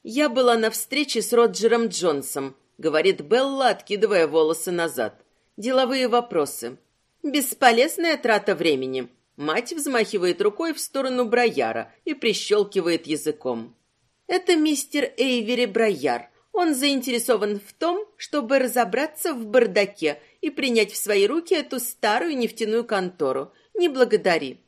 «Я была на встрече с Роджером Джонсом», — говорит Белла, откидывая волосы назад. «Деловые вопросы. Бесполезная трата времени». Мать взмахивает рукой в сторону Брояра и прищелкивает языком. «Это мистер Эйвери Брояр. Он заинтересован в том, чтобы разобраться в бардаке и принять в свои руки эту старую нефтяную контору. Не благодари».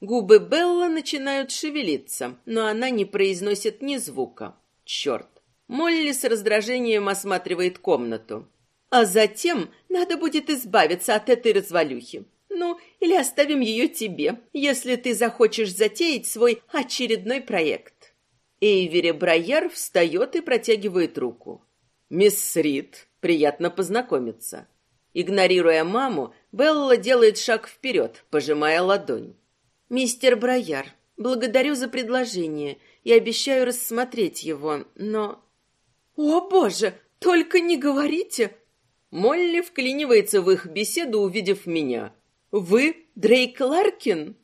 Губы Белла начинают шевелиться, но она не произносит ни звука. Черт. Молли с раздражением осматривает комнату. А затем надо будет избавиться от этой развалюхи. Ну, или оставим ее тебе, если ты захочешь затеять свой очередной проект. Эйвери Брайер встает и протягивает руку. «Мисс Рид, приятно познакомиться». Игнорируя маму, Белла делает шаг вперед, пожимая ладонь. «Мистер Брайер, благодарю за предложение и обещаю рассмотреть его, но...» «О, боже, только не говорите!» Молли вклинивается в их беседу, увидев меня. «Вы Дрейк Ларкин?»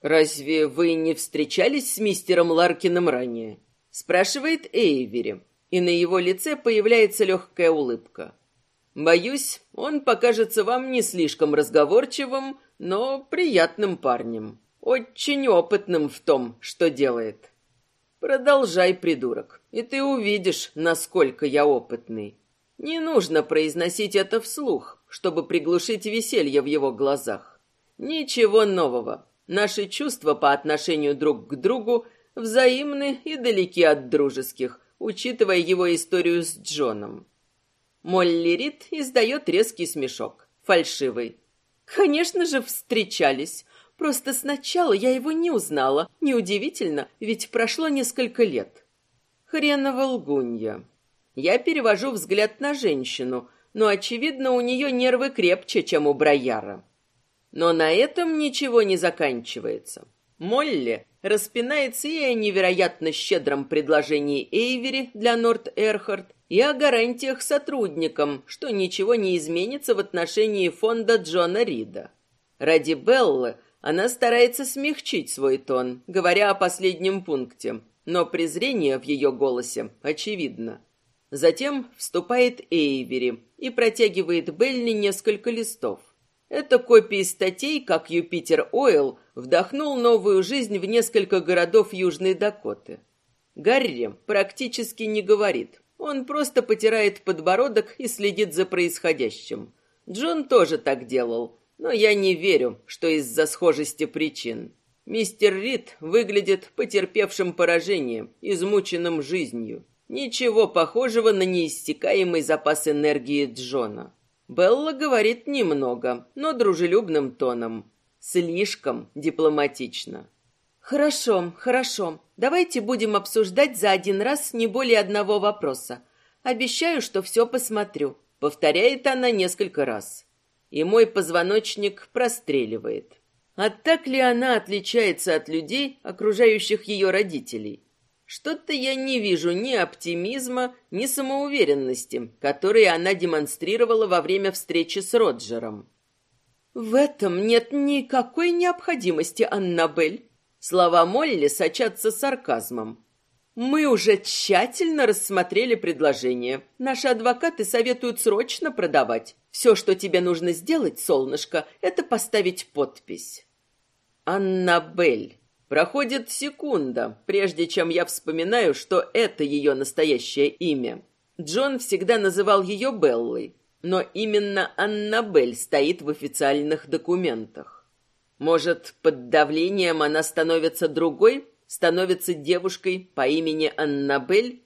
«Разве вы не встречались с мистером Ларкиным ранее?» Спрашивает Эйвери, и на его лице появляется легкая улыбка. «Боюсь, он покажется вам не слишком разговорчивым, но приятным парнем, очень опытным в том, что делает». Продолжай, придурок, и ты увидишь, насколько я опытный. Не нужно произносить это вслух, чтобы приглушить веселье в его глазах. Ничего нового. Наши чувства по отношению друг к другу взаимны и далеки от дружеских, учитывая его историю с Джоном. Молли Рид издает резкий смешок, фальшивый. «Конечно же встречались. Просто сначала я его не узнала. Неудивительно, ведь прошло несколько лет. Хренова лгунья. Я перевожу взгляд на женщину, но, очевидно, у нее нервы крепче, чем у Брояра. Но на этом ничего не заканчивается. Молли распинается и о невероятно щедром предложении Эйвери для Норт-Эрхард, и о гарантиях сотрудникам, что ничего не изменится в отношении фонда Джона Рида. Ради Беллы она старается смягчить свой тон, говоря о последнем пункте, но презрение в ее голосе очевидно. Затем вступает Эйвери и протягивает Белли несколько листов. Это копии статей, как Юпитер Ойл вдохнул новую жизнь в несколько городов Южной Дакоты. Гарри практически не говорит. Он просто потирает подбородок и следит за происходящим. Джон тоже так делал, но я не верю, что из-за схожести причин. Мистер Рид выглядит потерпевшим поражение, измученным жизнью. Ничего похожего на неиссякаемый запас энергии Джона. Белла говорит немного, но дружелюбным тоном. Слишком дипломатично. «Хорошо, хорошо. Давайте будем обсуждать за один раз не более одного вопроса. Обещаю, что все посмотрю», — повторяет она несколько раз и мой позвоночник простреливает. А так ли она отличается от людей, окружающих ее родителей? Что-то я не вижу ни оптимизма, ни самоуверенности, которые она демонстрировала во время встречи с Роджером. В этом нет никакой необходимости, Аннабель. Слова Молли сочатся сарказмом. Мы уже тщательно рассмотрели предложение. Наши адвокаты советуют срочно продавать. Все, что тебе нужно сделать, солнышко, это поставить подпись. Аннабель. Проходит секунда, прежде чем я вспоминаю, что это ее настоящее имя. Джон всегда называл ее Беллой, но именно Аннабель стоит в официальных документах. Может, под давлением она становится другой, становится девушкой по имени Аннабель?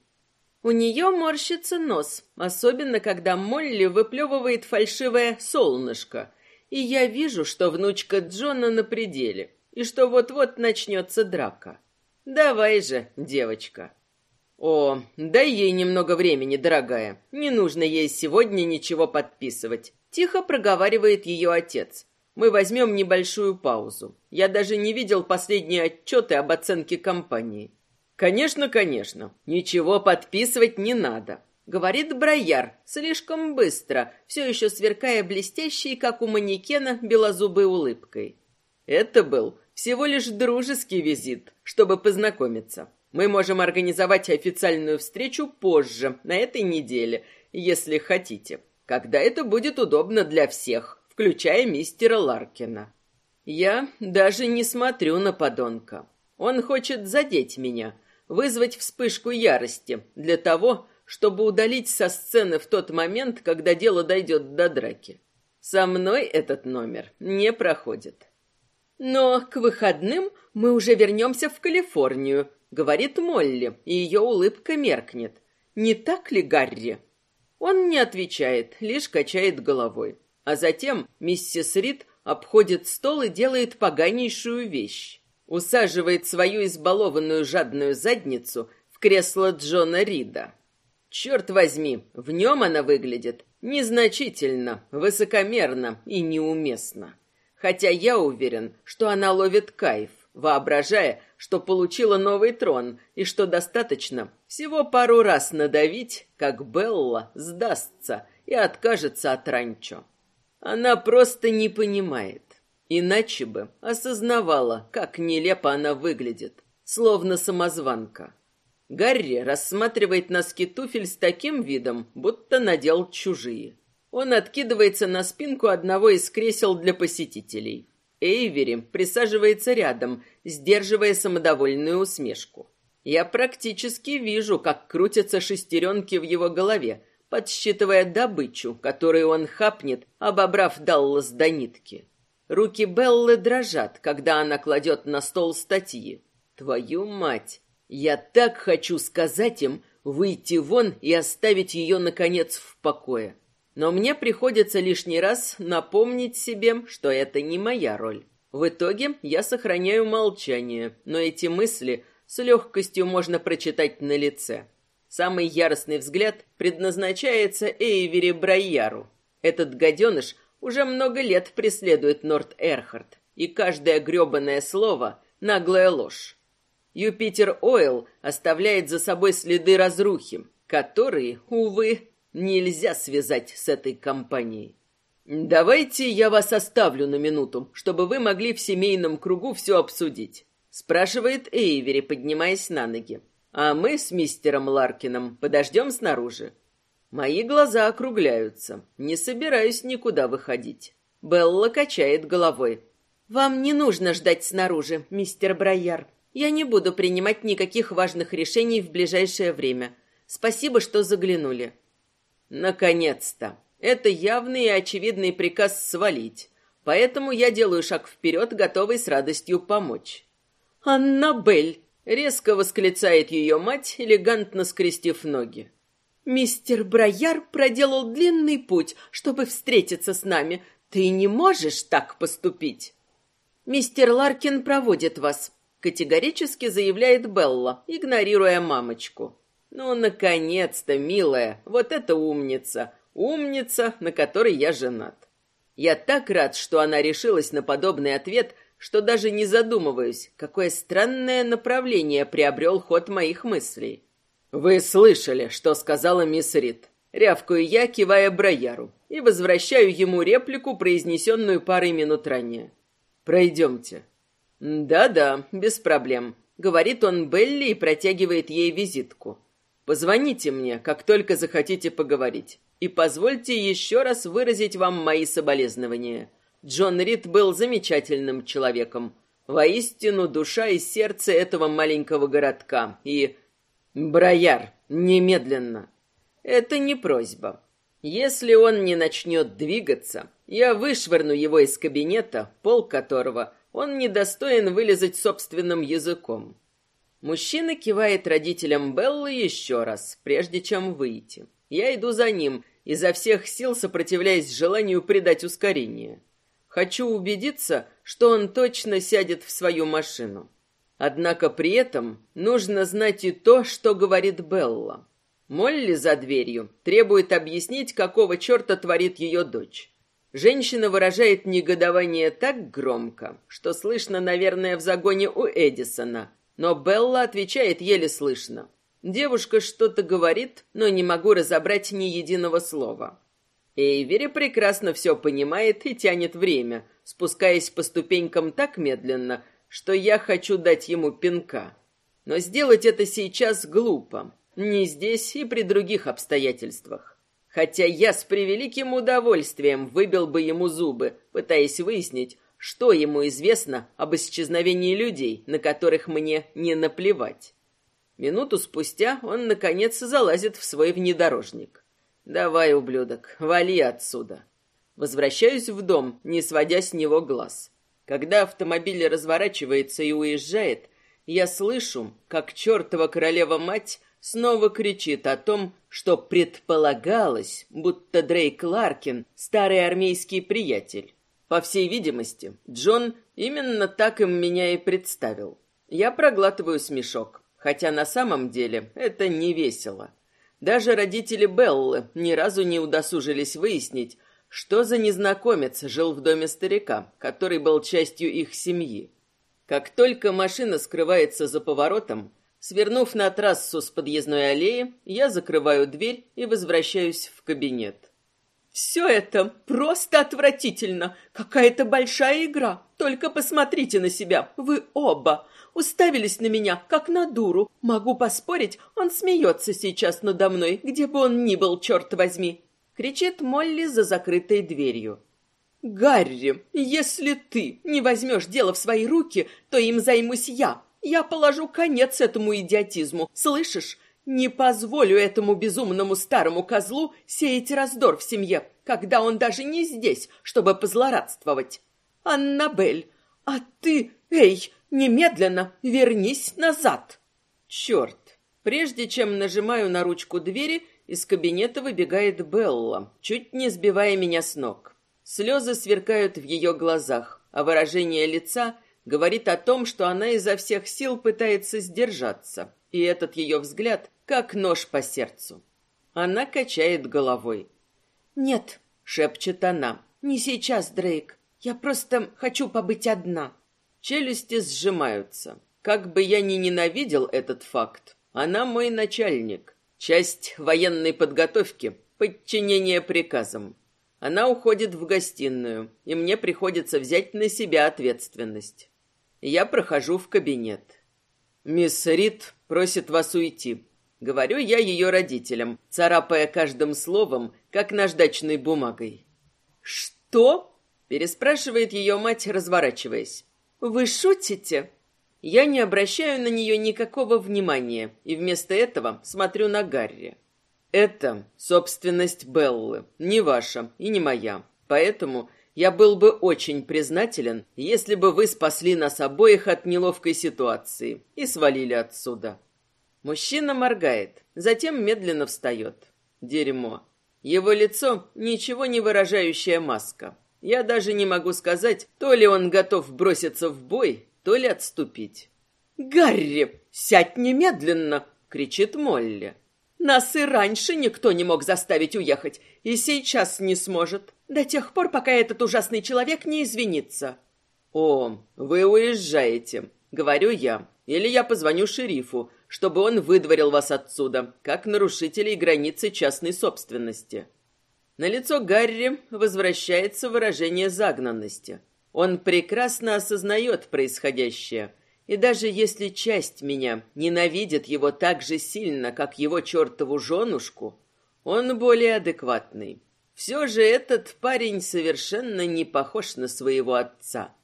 У нее морщится нос, особенно когда Молли выплевывает фальшивое солнышко, и я вижу, что внучка Джона на пределе, и что вот-вот начнется драка. Давай же, девочка. О, дай ей немного времени, дорогая. Не нужно ей сегодня ничего подписывать. Тихо проговаривает ее отец. Мы возьмем небольшую паузу. Я даже не видел последние отчеты об оценке компании. Конечно, конечно. Ничего подписывать не надо. Говорит Брояр, слишком быстро, все еще сверкая блестящей, как у манекена, белозубой улыбкой. Это был всего лишь дружеский визит, чтобы познакомиться. Мы можем организовать официальную встречу позже, на этой неделе, если хотите, когда это будет удобно для всех, включая мистера Ларкина. Я даже не смотрю на подонка. Он хочет задеть меня, вызвать вспышку ярости для того, чтобы удалить со сцены в тот момент, когда дело дойдет до драки. Со мной этот номер не проходит. Но к выходным мы уже вернемся в Калифорнию, говорит Молли, и ее улыбка меркнет. Не так ли, Гарри? Он не отвечает, лишь качает головой. А затем миссис Рид обходит стол и делает поганейшую вещь. Усаживает свою избалованную жадную задницу в кресло Джона Рида. Черт возьми, в нем она выглядит незначительно, высокомерно и неуместно. Хотя я уверен, что она ловит кайф, воображая, что получила новый трон и что достаточно всего пару раз надавить, как Белла сдастся и откажется от ранчо. Она просто не понимает. Иначе бы осознавала, как нелепо она выглядит, словно самозванка. Гарри рассматривает носки туфель с таким видом, будто надел чужие. Он откидывается на спинку одного из кресел для посетителей. Эйвери присаживается рядом, сдерживая самодовольную усмешку. Я практически вижу, как крутятся шестеренки в его голове, подсчитывая добычу, которую он хапнет, обобрав Даллас до нитки. Руки Беллы дрожат, когда она кладет на стол статьи. Твою мать! Я так хочу сказать им выйти вон и оставить ее, наконец, в покое. Но мне приходится лишний раз напомнить себе, что это не моя роль. В итоге я сохраняю молчание, но эти мысли с легкостью можно прочитать на лице. Самый яростный взгляд предназначается Эйвери Брайяру. Этот гаденыш уже много лет преследует Норт Эрхард, и каждое гребаное слово — наглая ложь. Юпитер Ойл оставляет за собой следы разрухи, которые, увы, нельзя связать с этой компанией. Давайте я вас оставлю на минуту, чтобы вы могли в семейном кругу все обсудить, спрашивает Эйвери, поднимаясь на ноги. А мы с мистером Ларкином подождем снаружи. Мои глаза округляются. Не собираюсь никуда выходить. Белла качает головой. Вам не нужно ждать снаружи, мистер Брайяр. Я не буду принимать никаких важных решений в ближайшее время. Спасибо, что заглянули. Наконец-то. Это явный и очевидный приказ свалить. Поэтому я делаю шаг вперед, готовый с радостью помочь. «Аннабель!» — резко восклицает ее мать, элегантно скрестив ноги. «Мистер Брояр проделал длинный путь, чтобы встретиться с нами. Ты не можешь так поступить!» «Мистер Ларкин проводит вас», Категорически заявляет Белла, игнорируя мамочку. «Ну, наконец-то, милая, вот это умница! Умница, на которой я женат!» Я так рад, что она решилась на подобный ответ, что даже не задумываюсь, какое странное направление приобрел ход моих мыслей. «Вы слышали, что сказала мисс Рид?» Рявкаю я, кивая Брояру, и возвращаю ему реплику, произнесенную парой минут ранее. «Пройдемте». «Да-да, без проблем», — говорит он Белли и протягивает ей визитку. «Позвоните мне, как только захотите поговорить, и позвольте еще раз выразить вам мои соболезнования. Джон Рид был замечательным человеком, воистину душа и сердце этого маленького городка, и... Брояр, немедленно!» «Это не просьба. Если он не начнет двигаться, я вышвырну его из кабинета, пол которого он недостоин вылезать собственным языком. Мужчина кивает родителям Беллы еще раз, прежде чем выйти. Я иду за ним, изо всех сил сопротивляясь желанию придать ускорение. Хочу убедиться, что он точно сядет в свою машину. Однако при этом нужно знать и то, что говорит Белла. Молли за дверью требует объяснить, какого черта творит ее дочь. Женщина выражает негодование так громко, что слышно, наверное, в загоне у Эдисона, но Белла отвечает еле слышно. Девушка что-то говорит, но не могу разобрать ни единого слова. Эйвери прекрасно все понимает и тянет время, спускаясь по ступенькам так медленно, что я хочу дать ему пинка. Но сделать это сейчас глупо. Не здесь и при других обстоятельствах. Хотя я с превеликим удовольствием выбил бы ему зубы, пытаясь выяснить, что ему известно об исчезновении людей, на которых мне не наплевать. Минуту спустя он, наконец, залазит в свой внедорожник. «Давай, ублюдок, вали отсюда». Возвращаюсь в дом, не сводя с него глаз. Когда автомобиль разворачивается и уезжает, я слышу, как чертова королева-мать снова кричит о том, что предполагалось, будто Дрейк Ларкин — старый армейский приятель. По всей видимости, Джон именно так им меня и представил. Я проглатываю смешок, хотя на самом деле это не весело. Даже родители Беллы ни разу не удосужились выяснить, что за незнакомец жил в доме старика, который был частью их семьи. Как только машина скрывается за поворотом, Свернув на трассу с подъездной аллеи, я закрываю дверь и возвращаюсь в кабинет. «Все это просто отвратительно! Какая-то большая игра! Только посмотрите на себя, вы оба! Уставились на меня, как на дуру. Могу поспорить, он смеется сейчас надо мной, где бы он ни был, черт возьми!» Кричит Молли за закрытой дверью. «Гарри, если ты не возьмешь дело в свои руки, то им займусь я, я положу конец этому идиотизму, слышишь? Не позволю этому безумному старому козлу сеять раздор в семье, когда он даже не здесь, чтобы позлорадствовать. Аннабель, а ты, эй, немедленно вернись назад. Черт! Прежде чем нажимаю на ручку двери, из кабинета выбегает Белла, чуть не сбивая меня с ног. Слезы сверкают в ее глазах, а выражение лица — говорит о том, что она изо всех сил пытается сдержаться, и этот ее взгляд как нож по сердцу. Она качает головой. «Нет», — шепчет она, — «не сейчас, Дрейк. Я просто хочу побыть одна». Челюсти сжимаются. Как бы я ни ненавидел этот факт, она мой начальник. Часть военной подготовки, подчинение приказам. Она уходит в гостиную, и мне приходится взять на себя ответственность. Я прохожу в кабинет. «Мисс Рид просит вас уйти», — говорю я ее родителям, царапая каждым словом, как наждачной бумагой. «Что?» — переспрашивает ее мать, разворачиваясь. «Вы шутите?» Я не обращаю на нее никакого внимания и вместо этого смотрю на Гарри. Это собственность Беллы, не ваша и не моя. Поэтому я был бы очень признателен, если бы вы спасли нас обоих от неловкой ситуации и свалили отсюда. Мужчина моргает, затем медленно встает. Дерьмо. Его лицо ничего не выражающая маска. Я даже не могу сказать, то ли он готов броситься в бой, то ли отступить. «Гарри, сядь немедленно!» — кричит Молли. «Нас и раньше никто не мог заставить уехать, и сейчас не сможет. До тех пор, пока этот ужасный человек не извинится. О, вы уезжаете, говорю я. Или я позвоню шерифу, чтобы он выдворил вас отсюда, как нарушителей границы частной собственности. На лицо Гарри возвращается выражение загнанности. Он прекрасно осознает происходящее, и даже если часть меня ненавидит его так же сильно, как его чертову женушку, он более адекватный. Все же этот парень совершенно не похож на своего отца.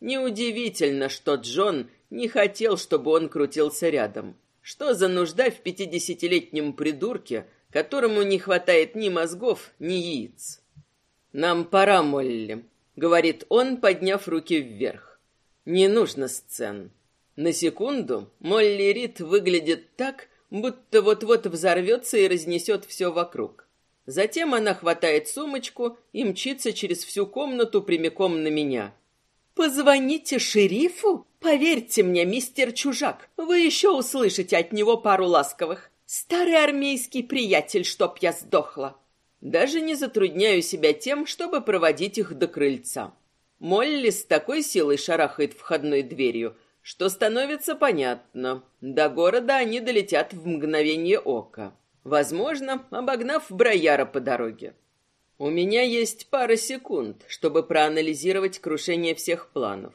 Неудивительно, что Джон не хотел, чтобы он крутился рядом. Что за нужда в пятидесятилетнем придурке, которому не хватает ни мозгов, ни яиц? «Нам пора, Молли», — говорит он, подняв руки вверх. «Не нужно сцен». На секунду Молли Рид выглядит так, будто вот-вот взорвется и разнесет все вокруг. Затем она хватает сумочку и мчится через всю комнату прямиком на меня. «Позвоните шерифу? Поверьте мне, мистер Чужак, вы еще услышите от него пару ласковых. Старый армейский приятель, чтоб я сдохла». Даже не затрудняю себя тем, чтобы проводить их до крыльца. Молли с такой силой шарахает входной дверью, что становится понятно. До города они долетят в мгновение ока. Возможно, обогнав Брояра по дороге. У меня есть пара секунд, чтобы проанализировать крушение всех планов.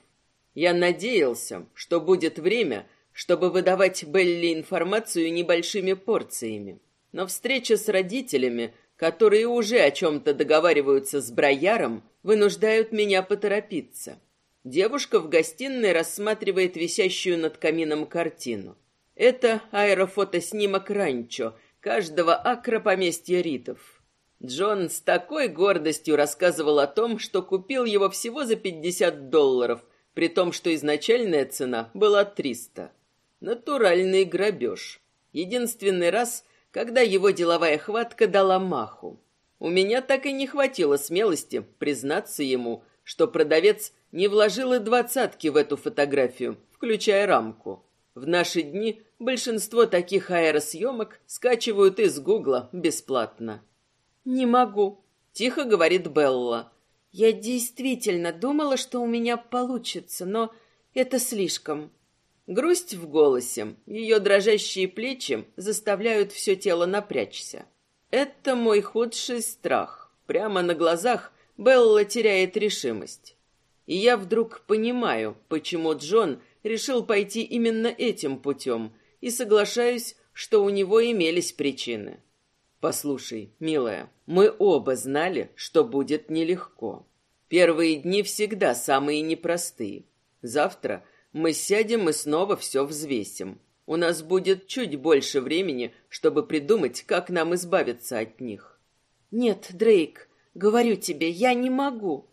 Я надеялся, что будет время, чтобы выдавать Белли информацию небольшими порциями. Но встреча с родителями, которые уже о чем-то договариваются с Брояром, вынуждают меня поторопиться. Девушка в гостиной рассматривает висящую над камином картину. Это аэрофотоснимок ранчо, каждого акра поместья Ритов. Джон с такой гордостью рассказывал о том, что купил его всего за 50 долларов, при том, что изначальная цена была 300. Натуральный грабеж. Единственный раз, когда его деловая хватка дала маху. У меня так и не хватило смелости признаться ему, что продавец не вложил и двадцатки в эту фотографию, включая рамку. В наши дни большинство таких аэросъемок скачивают из Гугла бесплатно. «Не могу», — тихо говорит Белла. «Я действительно думала, что у меня получится, но это слишком». Грусть в голосе, ее дрожащие плечи заставляют все тело напрячься. Это мой худший страх. Прямо на глазах Белла теряет решимость. И я вдруг понимаю, почему Джон решил пойти именно этим путем, и соглашаюсь, что у него имелись причины. Послушай, милая, мы оба знали, что будет нелегко. Первые дни всегда самые непростые. Завтра мы сядем и снова все взвесим. У нас будет чуть больше времени, чтобы придумать, как нам избавиться от них. Нет, Дрейк, говорю тебе, я не могу.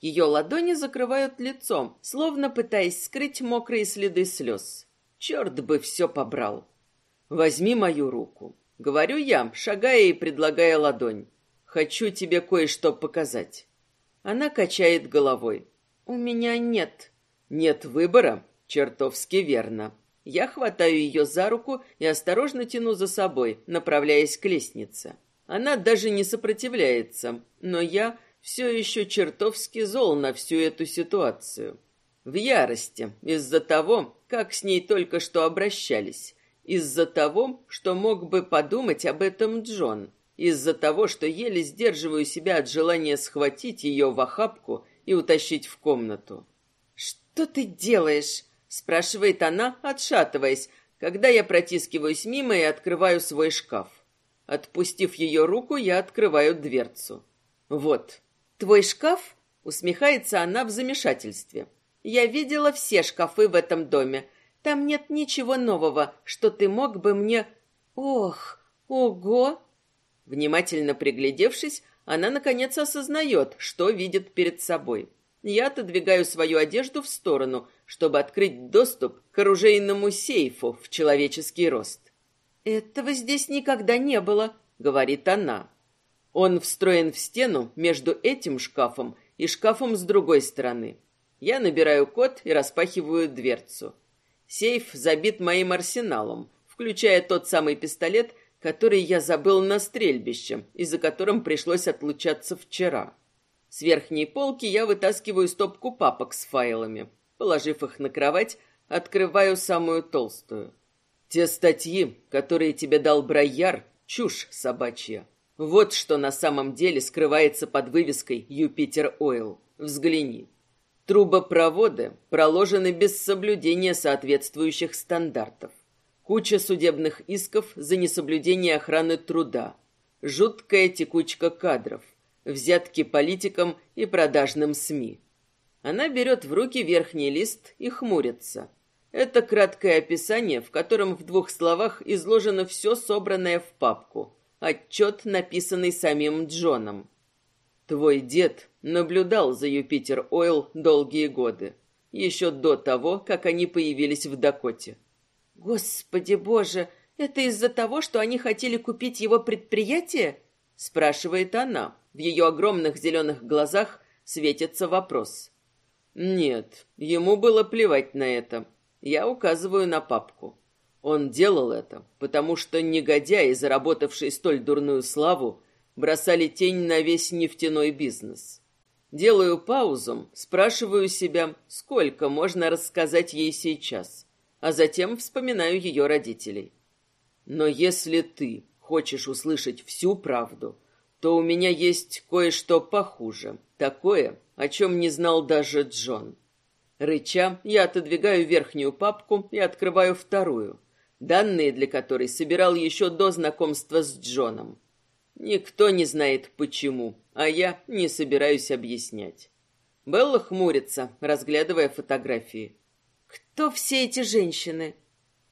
Ее ладони закрывают лицом, словно пытаясь скрыть мокрые следы слез. Черт бы все побрал. Возьми мою руку. Говорю я, шагая и предлагая ладонь. Хочу тебе кое-что показать. Она качает головой. У меня нет. Нет выбора? Чертовски верно. Я хватаю ее за руку и осторожно тяну за собой, направляясь к лестнице. Она даже не сопротивляется, но я все еще чертовски зол на всю эту ситуацию. В ярости из-за того, как с ней только что обращались, из-за того, что мог бы подумать об этом Джон, из-за того, что еле сдерживаю себя от желания схватить ее в охапку и утащить в комнату. «Что ты делаешь?» — спрашивает она, отшатываясь, когда я протискиваюсь мимо и открываю свой шкаф. Отпустив ее руку, я открываю дверцу. «Вот, «Твой шкаф?» — усмехается она в замешательстве. «Я видела все шкафы в этом доме. Там нет ничего нового, что ты мог бы мне...» «Ох, ого!» Внимательно приглядевшись, она, наконец, осознает, что видит перед собой. Я отодвигаю свою одежду в сторону, чтобы открыть доступ к оружейному сейфу в человеческий рост. «Этого здесь никогда не было», — говорит она. Он встроен в стену между этим шкафом и шкафом с другой стороны. Я набираю код и распахиваю дверцу. Сейф забит моим арсеналом, включая тот самый пистолет, который я забыл на стрельбище, и за которым пришлось отлучаться вчера. С верхней полки я вытаскиваю стопку папок с файлами. Положив их на кровать, открываю самую толстую. Те статьи, которые тебе дал Брайяр, чушь собачья. Вот что на самом деле скрывается под вывеской «Юпитер Ойл». Взгляни. Трубопроводы проложены без соблюдения соответствующих стандартов. Куча судебных исков за несоблюдение охраны труда. Жуткая текучка кадров. Взятки политикам и продажным СМИ. Она берет в руки верхний лист и хмурится. Это краткое описание, в котором в двух словах изложено все собранное в папку – Отчет, написанный самим Джоном. Твой дед наблюдал за Юпитер Ойл долгие годы, еще до того, как они появились в Дакоте. Господи боже, это из-за того, что они хотели купить его предприятие? спрашивает она. В ее огромных зеленых глазах светится вопрос. Нет, ему было плевать на это. Я указываю на папку. Он делал это, потому что негодяи, заработавшие столь дурную славу, бросали тень на весь нефтяной бизнес. Делаю паузу, спрашиваю себя, сколько можно рассказать ей сейчас, а затем вспоминаю ее родителей. Но если ты хочешь услышать всю правду, то у меня есть кое-что похуже, такое, о чем не знал даже Джон. Рыча, я отодвигаю верхнюю папку и открываю вторую, данные для которой собирал еще до знакомства с Джоном. Никто не знает почему, а я не собираюсь объяснять. Белла хмурится, разглядывая фотографии. Кто все эти женщины?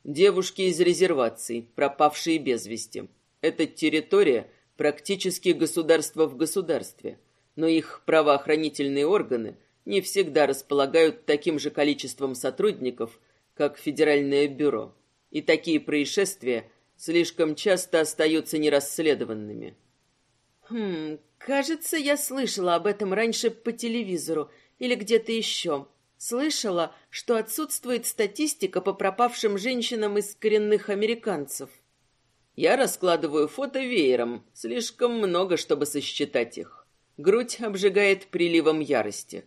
Девушки из резерваций, пропавшие без вести. Эта территория практически государство в государстве, но их правоохранительные органы не всегда располагают таким же количеством сотрудников, как Федеральное бюро. И такие происшествия слишком часто остаются нерасследованными. Хм, кажется, я слышала об этом раньше по телевизору или где-то еще. Слышала, что отсутствует статистика по пропавшим женщинам из коренных американцев. Я раскладываю фото веером, слишком много, чтобы сосчитать их. Грудь обжигает приливом ярости.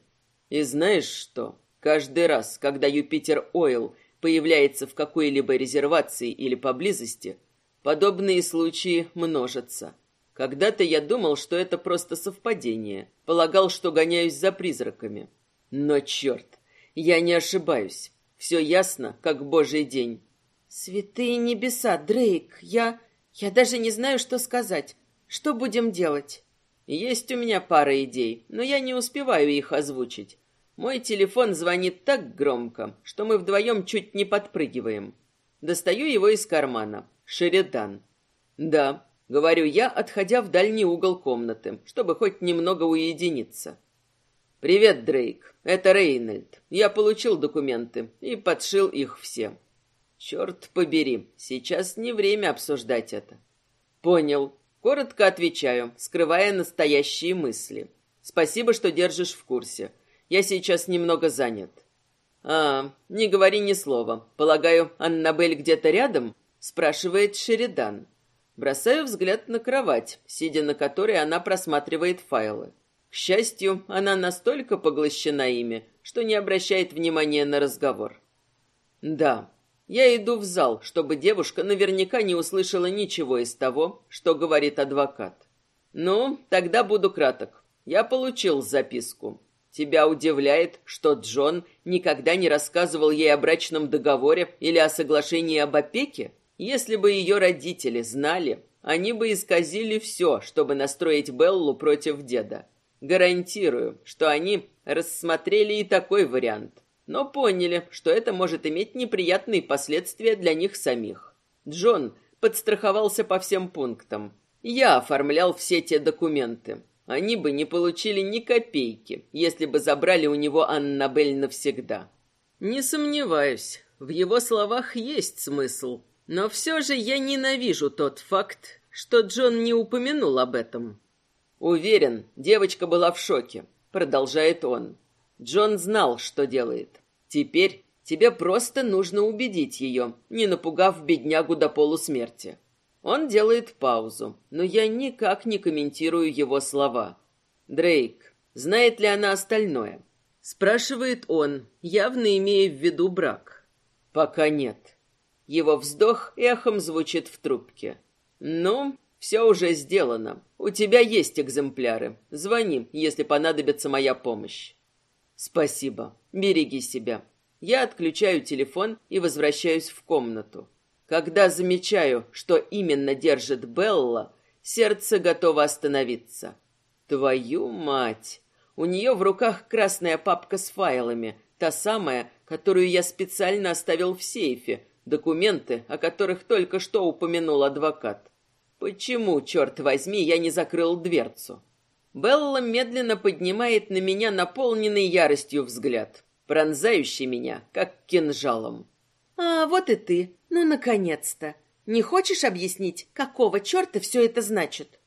И знаешь что? Каждый раз, когда Юпитер Ойл появляется в какой-либо резервации или поблизости, подобные случаи множатся. Когда-то я думал, что это просто совпадение, полагал, что гоняюсь за призраками. Но черт, я не ошибаюсь. Все ясно, как божий день. Святые небеса, Дрейк, я... Я даже не знаю, что сказать. Что будем делать? Есть у меня пара идей, но я не успеваю их озвучить. Мой телефон звонит так громко, что мы вдвоем чуть не подпрыгиваем. Достаю его из кармана. Шеридан. Да, говорю я, отходя в дальний угол комнаты, чтобы хоть немного уединиться. Привет, Дрейк. Это Рейнольд. Я получил документы и подшил их все. Черт побери, сейчас не время обсуждать это. Понял. Коротко отвечаю, скрывая настоящие мысли. Спасибо, что держишь в курсе. Я сейчас немного занят. А, не говори ни слова. Полагаю, Аннабель где-то рядом? спрашивает Шеридан. Бросаю взгляд на кровать, сидя на которой она просматривает файлы. К счастью, она настолько поглощена ими, что не обращает внимания на разговор. Да, я иду в зал, чтобы девушка наверняка не услышала ничего из того, что говорит адвокат. Ну, тогда буду краток. Я получил записку. Тебя удивляет, что Джон никогда не рассказывал ей о брачном договоре или о соглашении об опеке? Если бы ее родители знали, они бы исказили все, чтобы настроить Беллу против деда. Гарантирую, что они рассмотрели и такой вариант, но поняли, что это может иметь неприятные последствия для них самих. Джон подстраховался по всем пунктам. Я оформлял все те документы. Они бы не получили ни копейки, если бы забрали у него Аннабель навсегда. Не сомневаюсь, в его словах есть смысл, но все же я ненавижу тот факт, что Джон не упомянул об этом. Уверен, девочка была в шоке, продолжает он. Джон знал, что делает. Теперь тебе просто нужно убедить ее, не напугав беднягу до полусмерти. Он делает паузу, но я никак не комментирую его слова. Дрейк, знает ли она остальное? Спрашивает он, явно имея в виду брак. Пока нет. Его вздох эхом звучит в трубке. Ну, все уже сделано. У тебя есть экземпляры. Звони, если понадобится моя помощь. Спасибо. Береги себя. Я отключаю телефон и возвращаюсь в комнату. Когда замечаю, что именно держит Белла, сердце готово остановиться. Твою мать! У нее в руках красная папка с файлами, та самая, которую я специально оставил в сейфе, документы, о которых только что упомянул адвокат. Почему, черт возьми, я не закрыл дверцу? Белла медленно поднимает на меня наполненный яростью взгляд, пронзающий меня, как кинжалом. «А, вот и ты. Ну, наконец-то. Не хочешь объяснить, какого черта все это значит?»